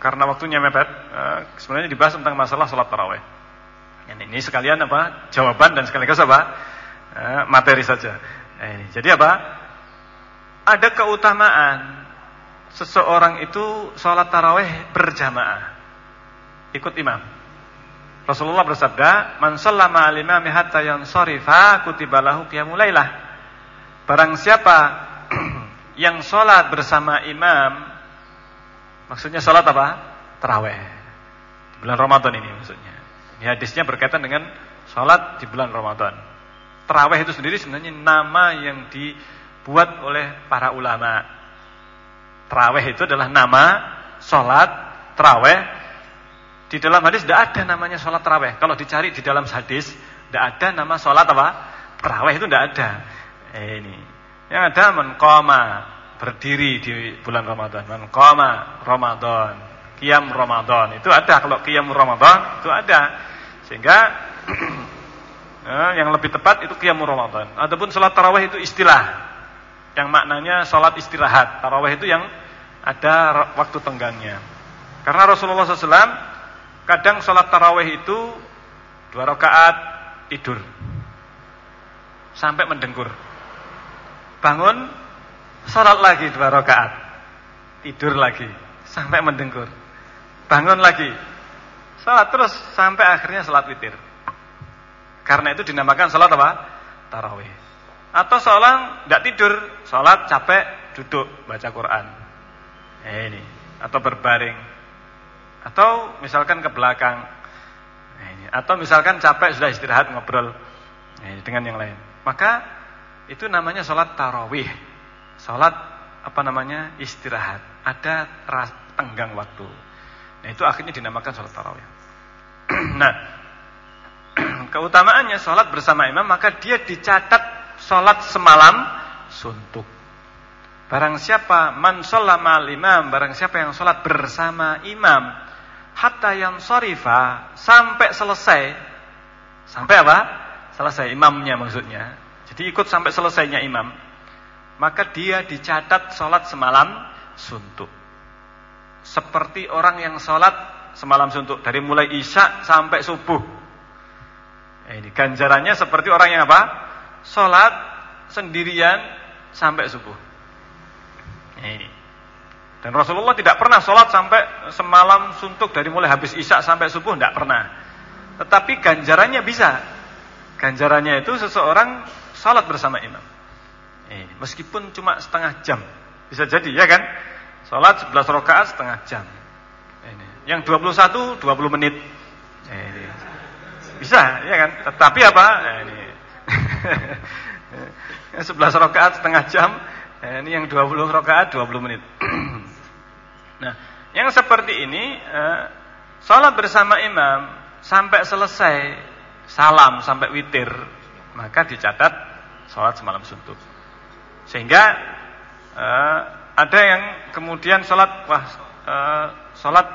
karena waktunya mepet, e, sebenarnya dibahas tentang masalah salat tarawih. Ini, ini sekalian apa? Jawaban dan sekaligus apa? E, materi saja. Nah, ini. Jadi apa? ada keutamaan seseorang itu sholat taraweh berjamaah ikut imam Rasulullah bersabda man sallama al-imami hatta yansarifa kutiba lahu qiyamul lailah barang siapa yang sholat bersama imam maksudnya sholat apa taraweh di bulan Ramadan ini maksudnya ini hadisnya berkaitan dengan sholat di bulan Ramadan taraweh itu sendiri sebenarnya nama yang di dibuat oleh para ulama. Terawih itu adalah nama sholat terawih. Di dalam hadis tidak ada namanya sholat terawih. Kalau dicari di dalam hadis tidak ada nama sholat apa? Terawih itu tidak ada. Eh, ini yang ada menkoma berdiri di bulan Ramadan. Menkoma Ramadan, kiam Ramadan itu ada. Kalau kiam Ramadan itu ada. Sehingga eh, yang lebih tepat itu kiam Ramadan. Adapun sholat tarawih itu istilah yang maknanya sholat istirahat. Tarawih itu yang ada waktu tenggangnya. Karena Rasulullah SAW kadang sholat tarawih itu dua rakaat tidur sampai mendengkur. Bangun sholat lagi dua rakaat tidur lagi sampai mendengkur. Bangun lagi sholat terus sampai akhirnya sholat witir. Karena itu dinamakan sholat apa? tarawih. Atau seorang tidak tidur, sholat capek, duduk baca Quran. Eh, ini atau berbaring. Atau misalkan ke belakang. Atau misalkan capek sudah istirahat ngobrol dengan yang lain. Maka itu namanya sholat tarawih. Sholat apa namanya istirahat. Ada tenggang waktu. Nah, itu akhirnya dinamakan sholat tarawih. nah, keutamaannya sholat bersama imam maka dia dicatat sholat semalam suntuk. Barang siapa man sholama imam, barang siapa yang sholat bersama imam, hatta yang sorifa sampai selesai, sampai apa? Selesai imamnya maksudnya. Jadi ikut sampai selesainya imam, maka dia dicatat sholat semalam suntuk. Seperti orang yang sholat semalam suntuk dari mulai isya sampai subuh. Ini ganjarannya seperti orang yang apa? sholat sendirian sampai subuh. Ini. Dan Rasulullah tidak pernah sholat sampai semalam suntuk dari mulai habis isya sampai subuh, tidak pernah. Tetapi ganjarannya bisa. Ganjarannya itu seseorang sholat bersama imam. Ini. Meskipun cuma setengah jam. Bisa jadi, ya kan? Sholat 11 rakaat setengah jam. Ini. Yang 21, 20 menit. Ini. Bisa, ya kan? Tetapi apa? Ini 11 rakaat setengah jam, eh, ini yang 20 rakaat 20 menit. nah, yang seperti ini eh, salat bersama imam sampai selesai salam sampai witir, maka dicatat salat semalam suntuk. Sehingga eh, ada yang kemudian salat wah eh, salat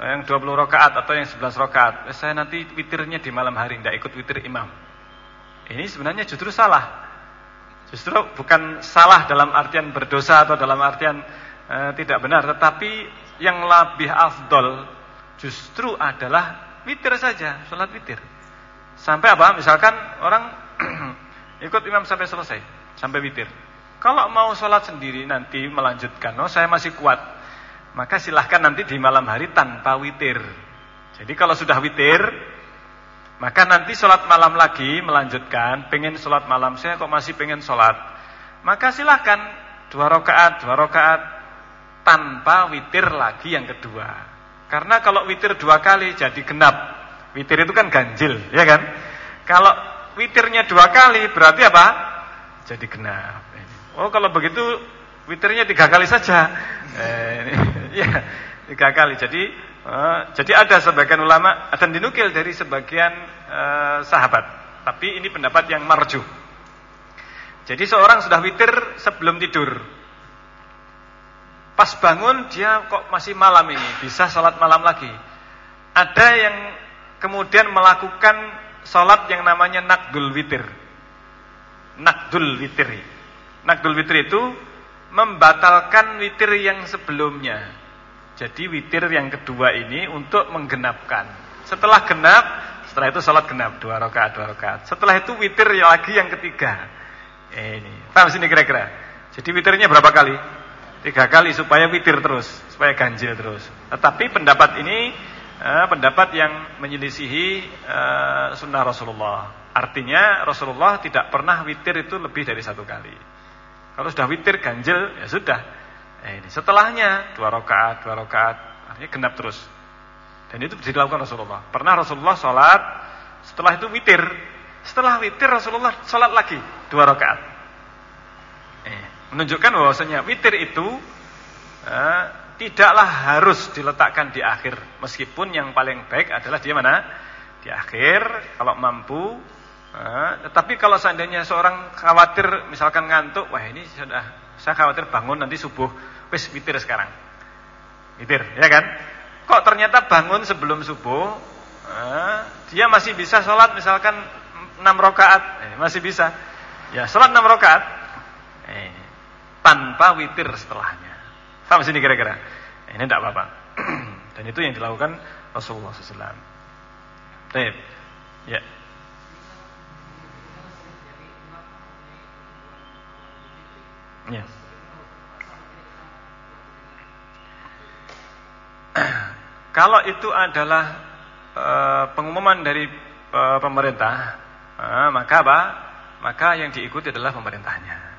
yang 20 rakaat atau yang 11 rakaat. Saya nanti witirnya di malam hari, tidak ikut witir imam. Ini sebenarnya justru salah. Justru bukan salah dalam artian berdosa atau dalam artian e, tidak benar, tetapi yang lebih afdol justru adalah witir saja, sholat witir. Sampai apa? Misalkan orang ikut imam sampai selesai, sampai witir. Kalau mau sholat sendiri nanti melanjutkan, oh saya masih kuat, maka silahkan nanti di malam hari tanpa witir. Jadi kalau sudah witir, maka nanti sholat malam lagi melanjutkan, pengen sholat malam, saya kok masih pengen sholat. Maka silahkan dua rakaat, dua rakaat tanpa witir lagi yang kedua. Karena kalau witir dua kali jadi genap. Witir itu kan ganjil, ya kan? Kalau witirnya dua kali berarti apa? Jadi genap. Oh kalau begitu witirnya tiga kali saja. Eh, ya tiga kali. Jadi Uh, jadi ada sebagian ulama dan dinukil dari sebagian uh, sahabat. Tapi ini pendapat yang marju. Jadi seorang sudah witir sebelum tidur. Pas bangun dia kok masih malam ini, bisa sholat malam lagi. Ada yang kemudian melakukan sholat yang namanya nakdul witir. Nakdul witir. Nakdul witir itu membatalkan witir yang sebelumnya. Jadi witir yang kedua ini untuk menggenapkan. Setelah genap, setelah itu sholat genap dua rakaat dua rakaat. Setelah itu witir lagi yang ketiga. Ini, paham sini kira-kira. Jadi witirnya berapa kali? Tiga kali supaya witir terus, supaya ganjil terus. Tetapi pendapat ini eh, pendapat yang menyelisihi eh, sunnah Rasulullah. Artinya Rasulullah tidak pernah witir itu lebih dari satu kali. Kalau sudah witir ganjil ya sudah Eh, ini setelahnya dua rakaat, dua rakaat, artinya genap terus. Dan itu dilakukan Rasulullah. Pernah Rasulullah sholat, setelah itu witir. Setelah witir Rasulullah sholat lagi dua rakaat. Menunjukkan bahwasanya witir itu eh, tidaklah harus diletakkan di akhir. Meskipun yang paling baik adalah di mana? Di akhir, kalau mampu. Eh, tetapi kalau seandainya seorang khawatir, misalkan ngantuk, wah ini sudah saya khawatir bangun nanti subuh, wis witir sekarang. Witir, ya kan? Kok ternyata bangun sebelum subuh, eh, dia masih bisa sholat misalkan 6 rakaat, eh, masih bisa. Ya, sholat 6 rakaat eh, tanpa witir setelahnya. Paham sini kira-kira? Eh, ini tidak apa-apa. Dan itu yang dilakukan Rasulullah SAW. Baik. Ya. Ya. Kalau itu adalah e, pengumuman dari e, pemerintah, e, maka apa? maka yang diikuti adalah pemerintahnya.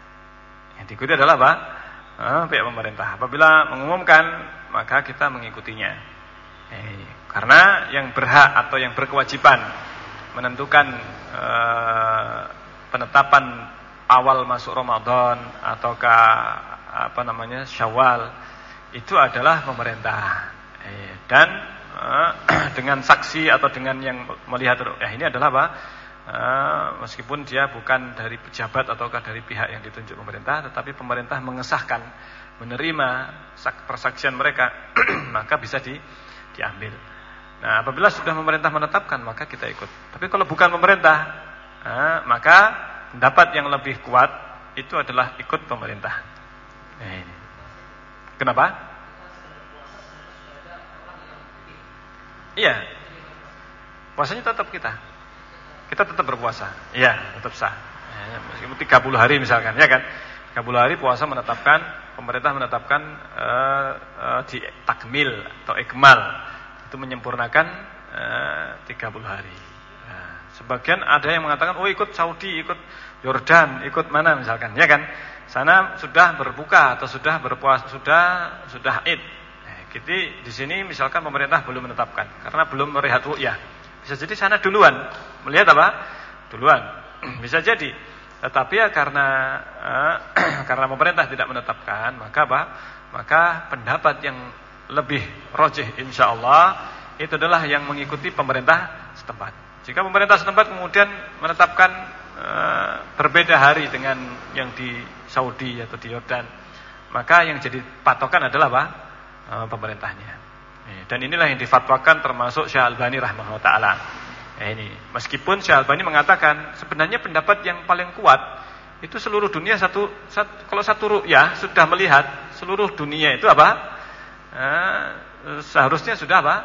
Yang diikuti adalah apa? Eh, pihak pemerintah. Apabila mengumumkan, maka kita mengikutinya. Eh, karena yang berhak atau yang berkewajiban menentukan eh, penetapan awal masuk Ramadan ataukah apa namanya Syawal itu adalah pemerintah. Eh, dan eh, dengan saksi atau dengan yang melihat ya ini adalah apa? Eh, meskipun dia bukan dari pejabat ataukah dari pihak yang ditunjuk pemerintah, tetapi pemerintah mengesahkan, menerima persaksian mereka, maka bisa di, diambil. Nah, apabila sudah pemerintah menetapkan, maka kita ikut. Tapi kalau bukan pemerintah, eh, maka pendapat yang lebih kuat itu adalah ikut pemerintah. Nah, ini. Kenapa? Iya. Puasanya tetap kita kita tetap berpuasa. Iya, tetap sah. Ya, meskipun 30 hari misalkan, ya kan? 30 hari puasa menetapkan pemerintah menetapkan uh, uh, di takmil atau ikmal itu menyempurnakan uh, 30 hari. Nah, sebagian ada yang mengatakan oh ikut Saudi, ikut Yordan, ikut mana misalkan, ya kan? Sana sudah berbuka atau sudah berpuasa, sudah sudah Id. Nah, jadi di sini misalkan pemerintah belum menetapkan karena belum melihat ru'yah. Bisa jadi sana duluan. Melihat apa? Duluan. Bisa jadi. Tetapi ya karena uh, karena pemerintah tidak menetapkan, maka apa? Maka pendapat yang lebih rojih insya Allah itu adalah yang mengikuti pemerintah setempat. Jika pemerintah setempat kemudian menetapkan uh, berbeda hari dengan yang di Saudi atau di Yordan, maka yang jadi patokan adalah apa? Uh, pemerintahnya. Eh, dan inilah yang difatwakan termasuk Syekh Albani rahimahullah taala. Eh, ini meskipun Syekh Albani mengatakan sebenarnya pendapat yang paling kuat itu seluruh dunia satu, satu kalau satu ru'yah sudah melihat seluruh dunia itu apa? Eh, seharusnya sudah apa?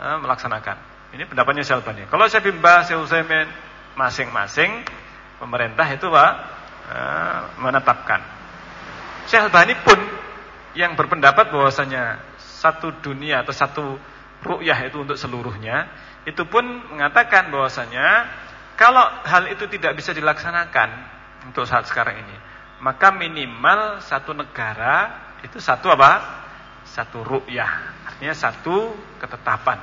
Eh, melaksanakan. Ini pendapatnya Syekh Albani. Kalau Syekh Bimba, Syekh Utsaimin masing-masing pemerintah itu apa? Eh, menetapkan. Syekh Albani pun yang berpendapat bahwasanya satu dunia atau satu ru'yah itu untuk seluruhnya, itu pun mengatakan bahwasanya kalau hal itu tidak bisa dilaksanakan untuk saat sekarang ini, maka minimal satu negara itu satu apa? Satu ru'yah, artinya satu ketetapan.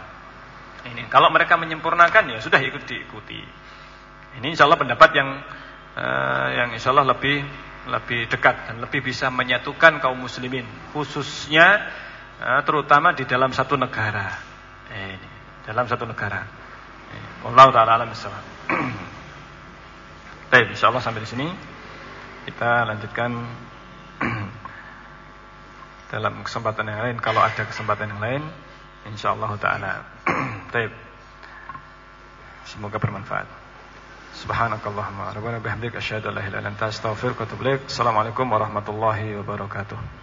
Ini kalau mereka menyempurnakan ya sudah ikut diikuti. Ini insya Allah pendapat yang uh, yang insya Allah lebih lebih dekat dan lebih bisa menyatukan kaum muslimin, khususnya terutama di dalam satu negara. Eh, ini, dalam satu negara. Eh, Allah taala alam Baik, insyaallah sampai di sini kita lanjutkan dalam kesempatan yang lain kalau ada kesempatan yang lain insyaallah taala. Baik. Semoga bermanfaat. Subhanakallahumma rabbana bihamdika asyhadu an la ilaha illa anta astaghfiruka wa atubu ilaik. Assalamualaikum warahmatullahi wabarakatuh.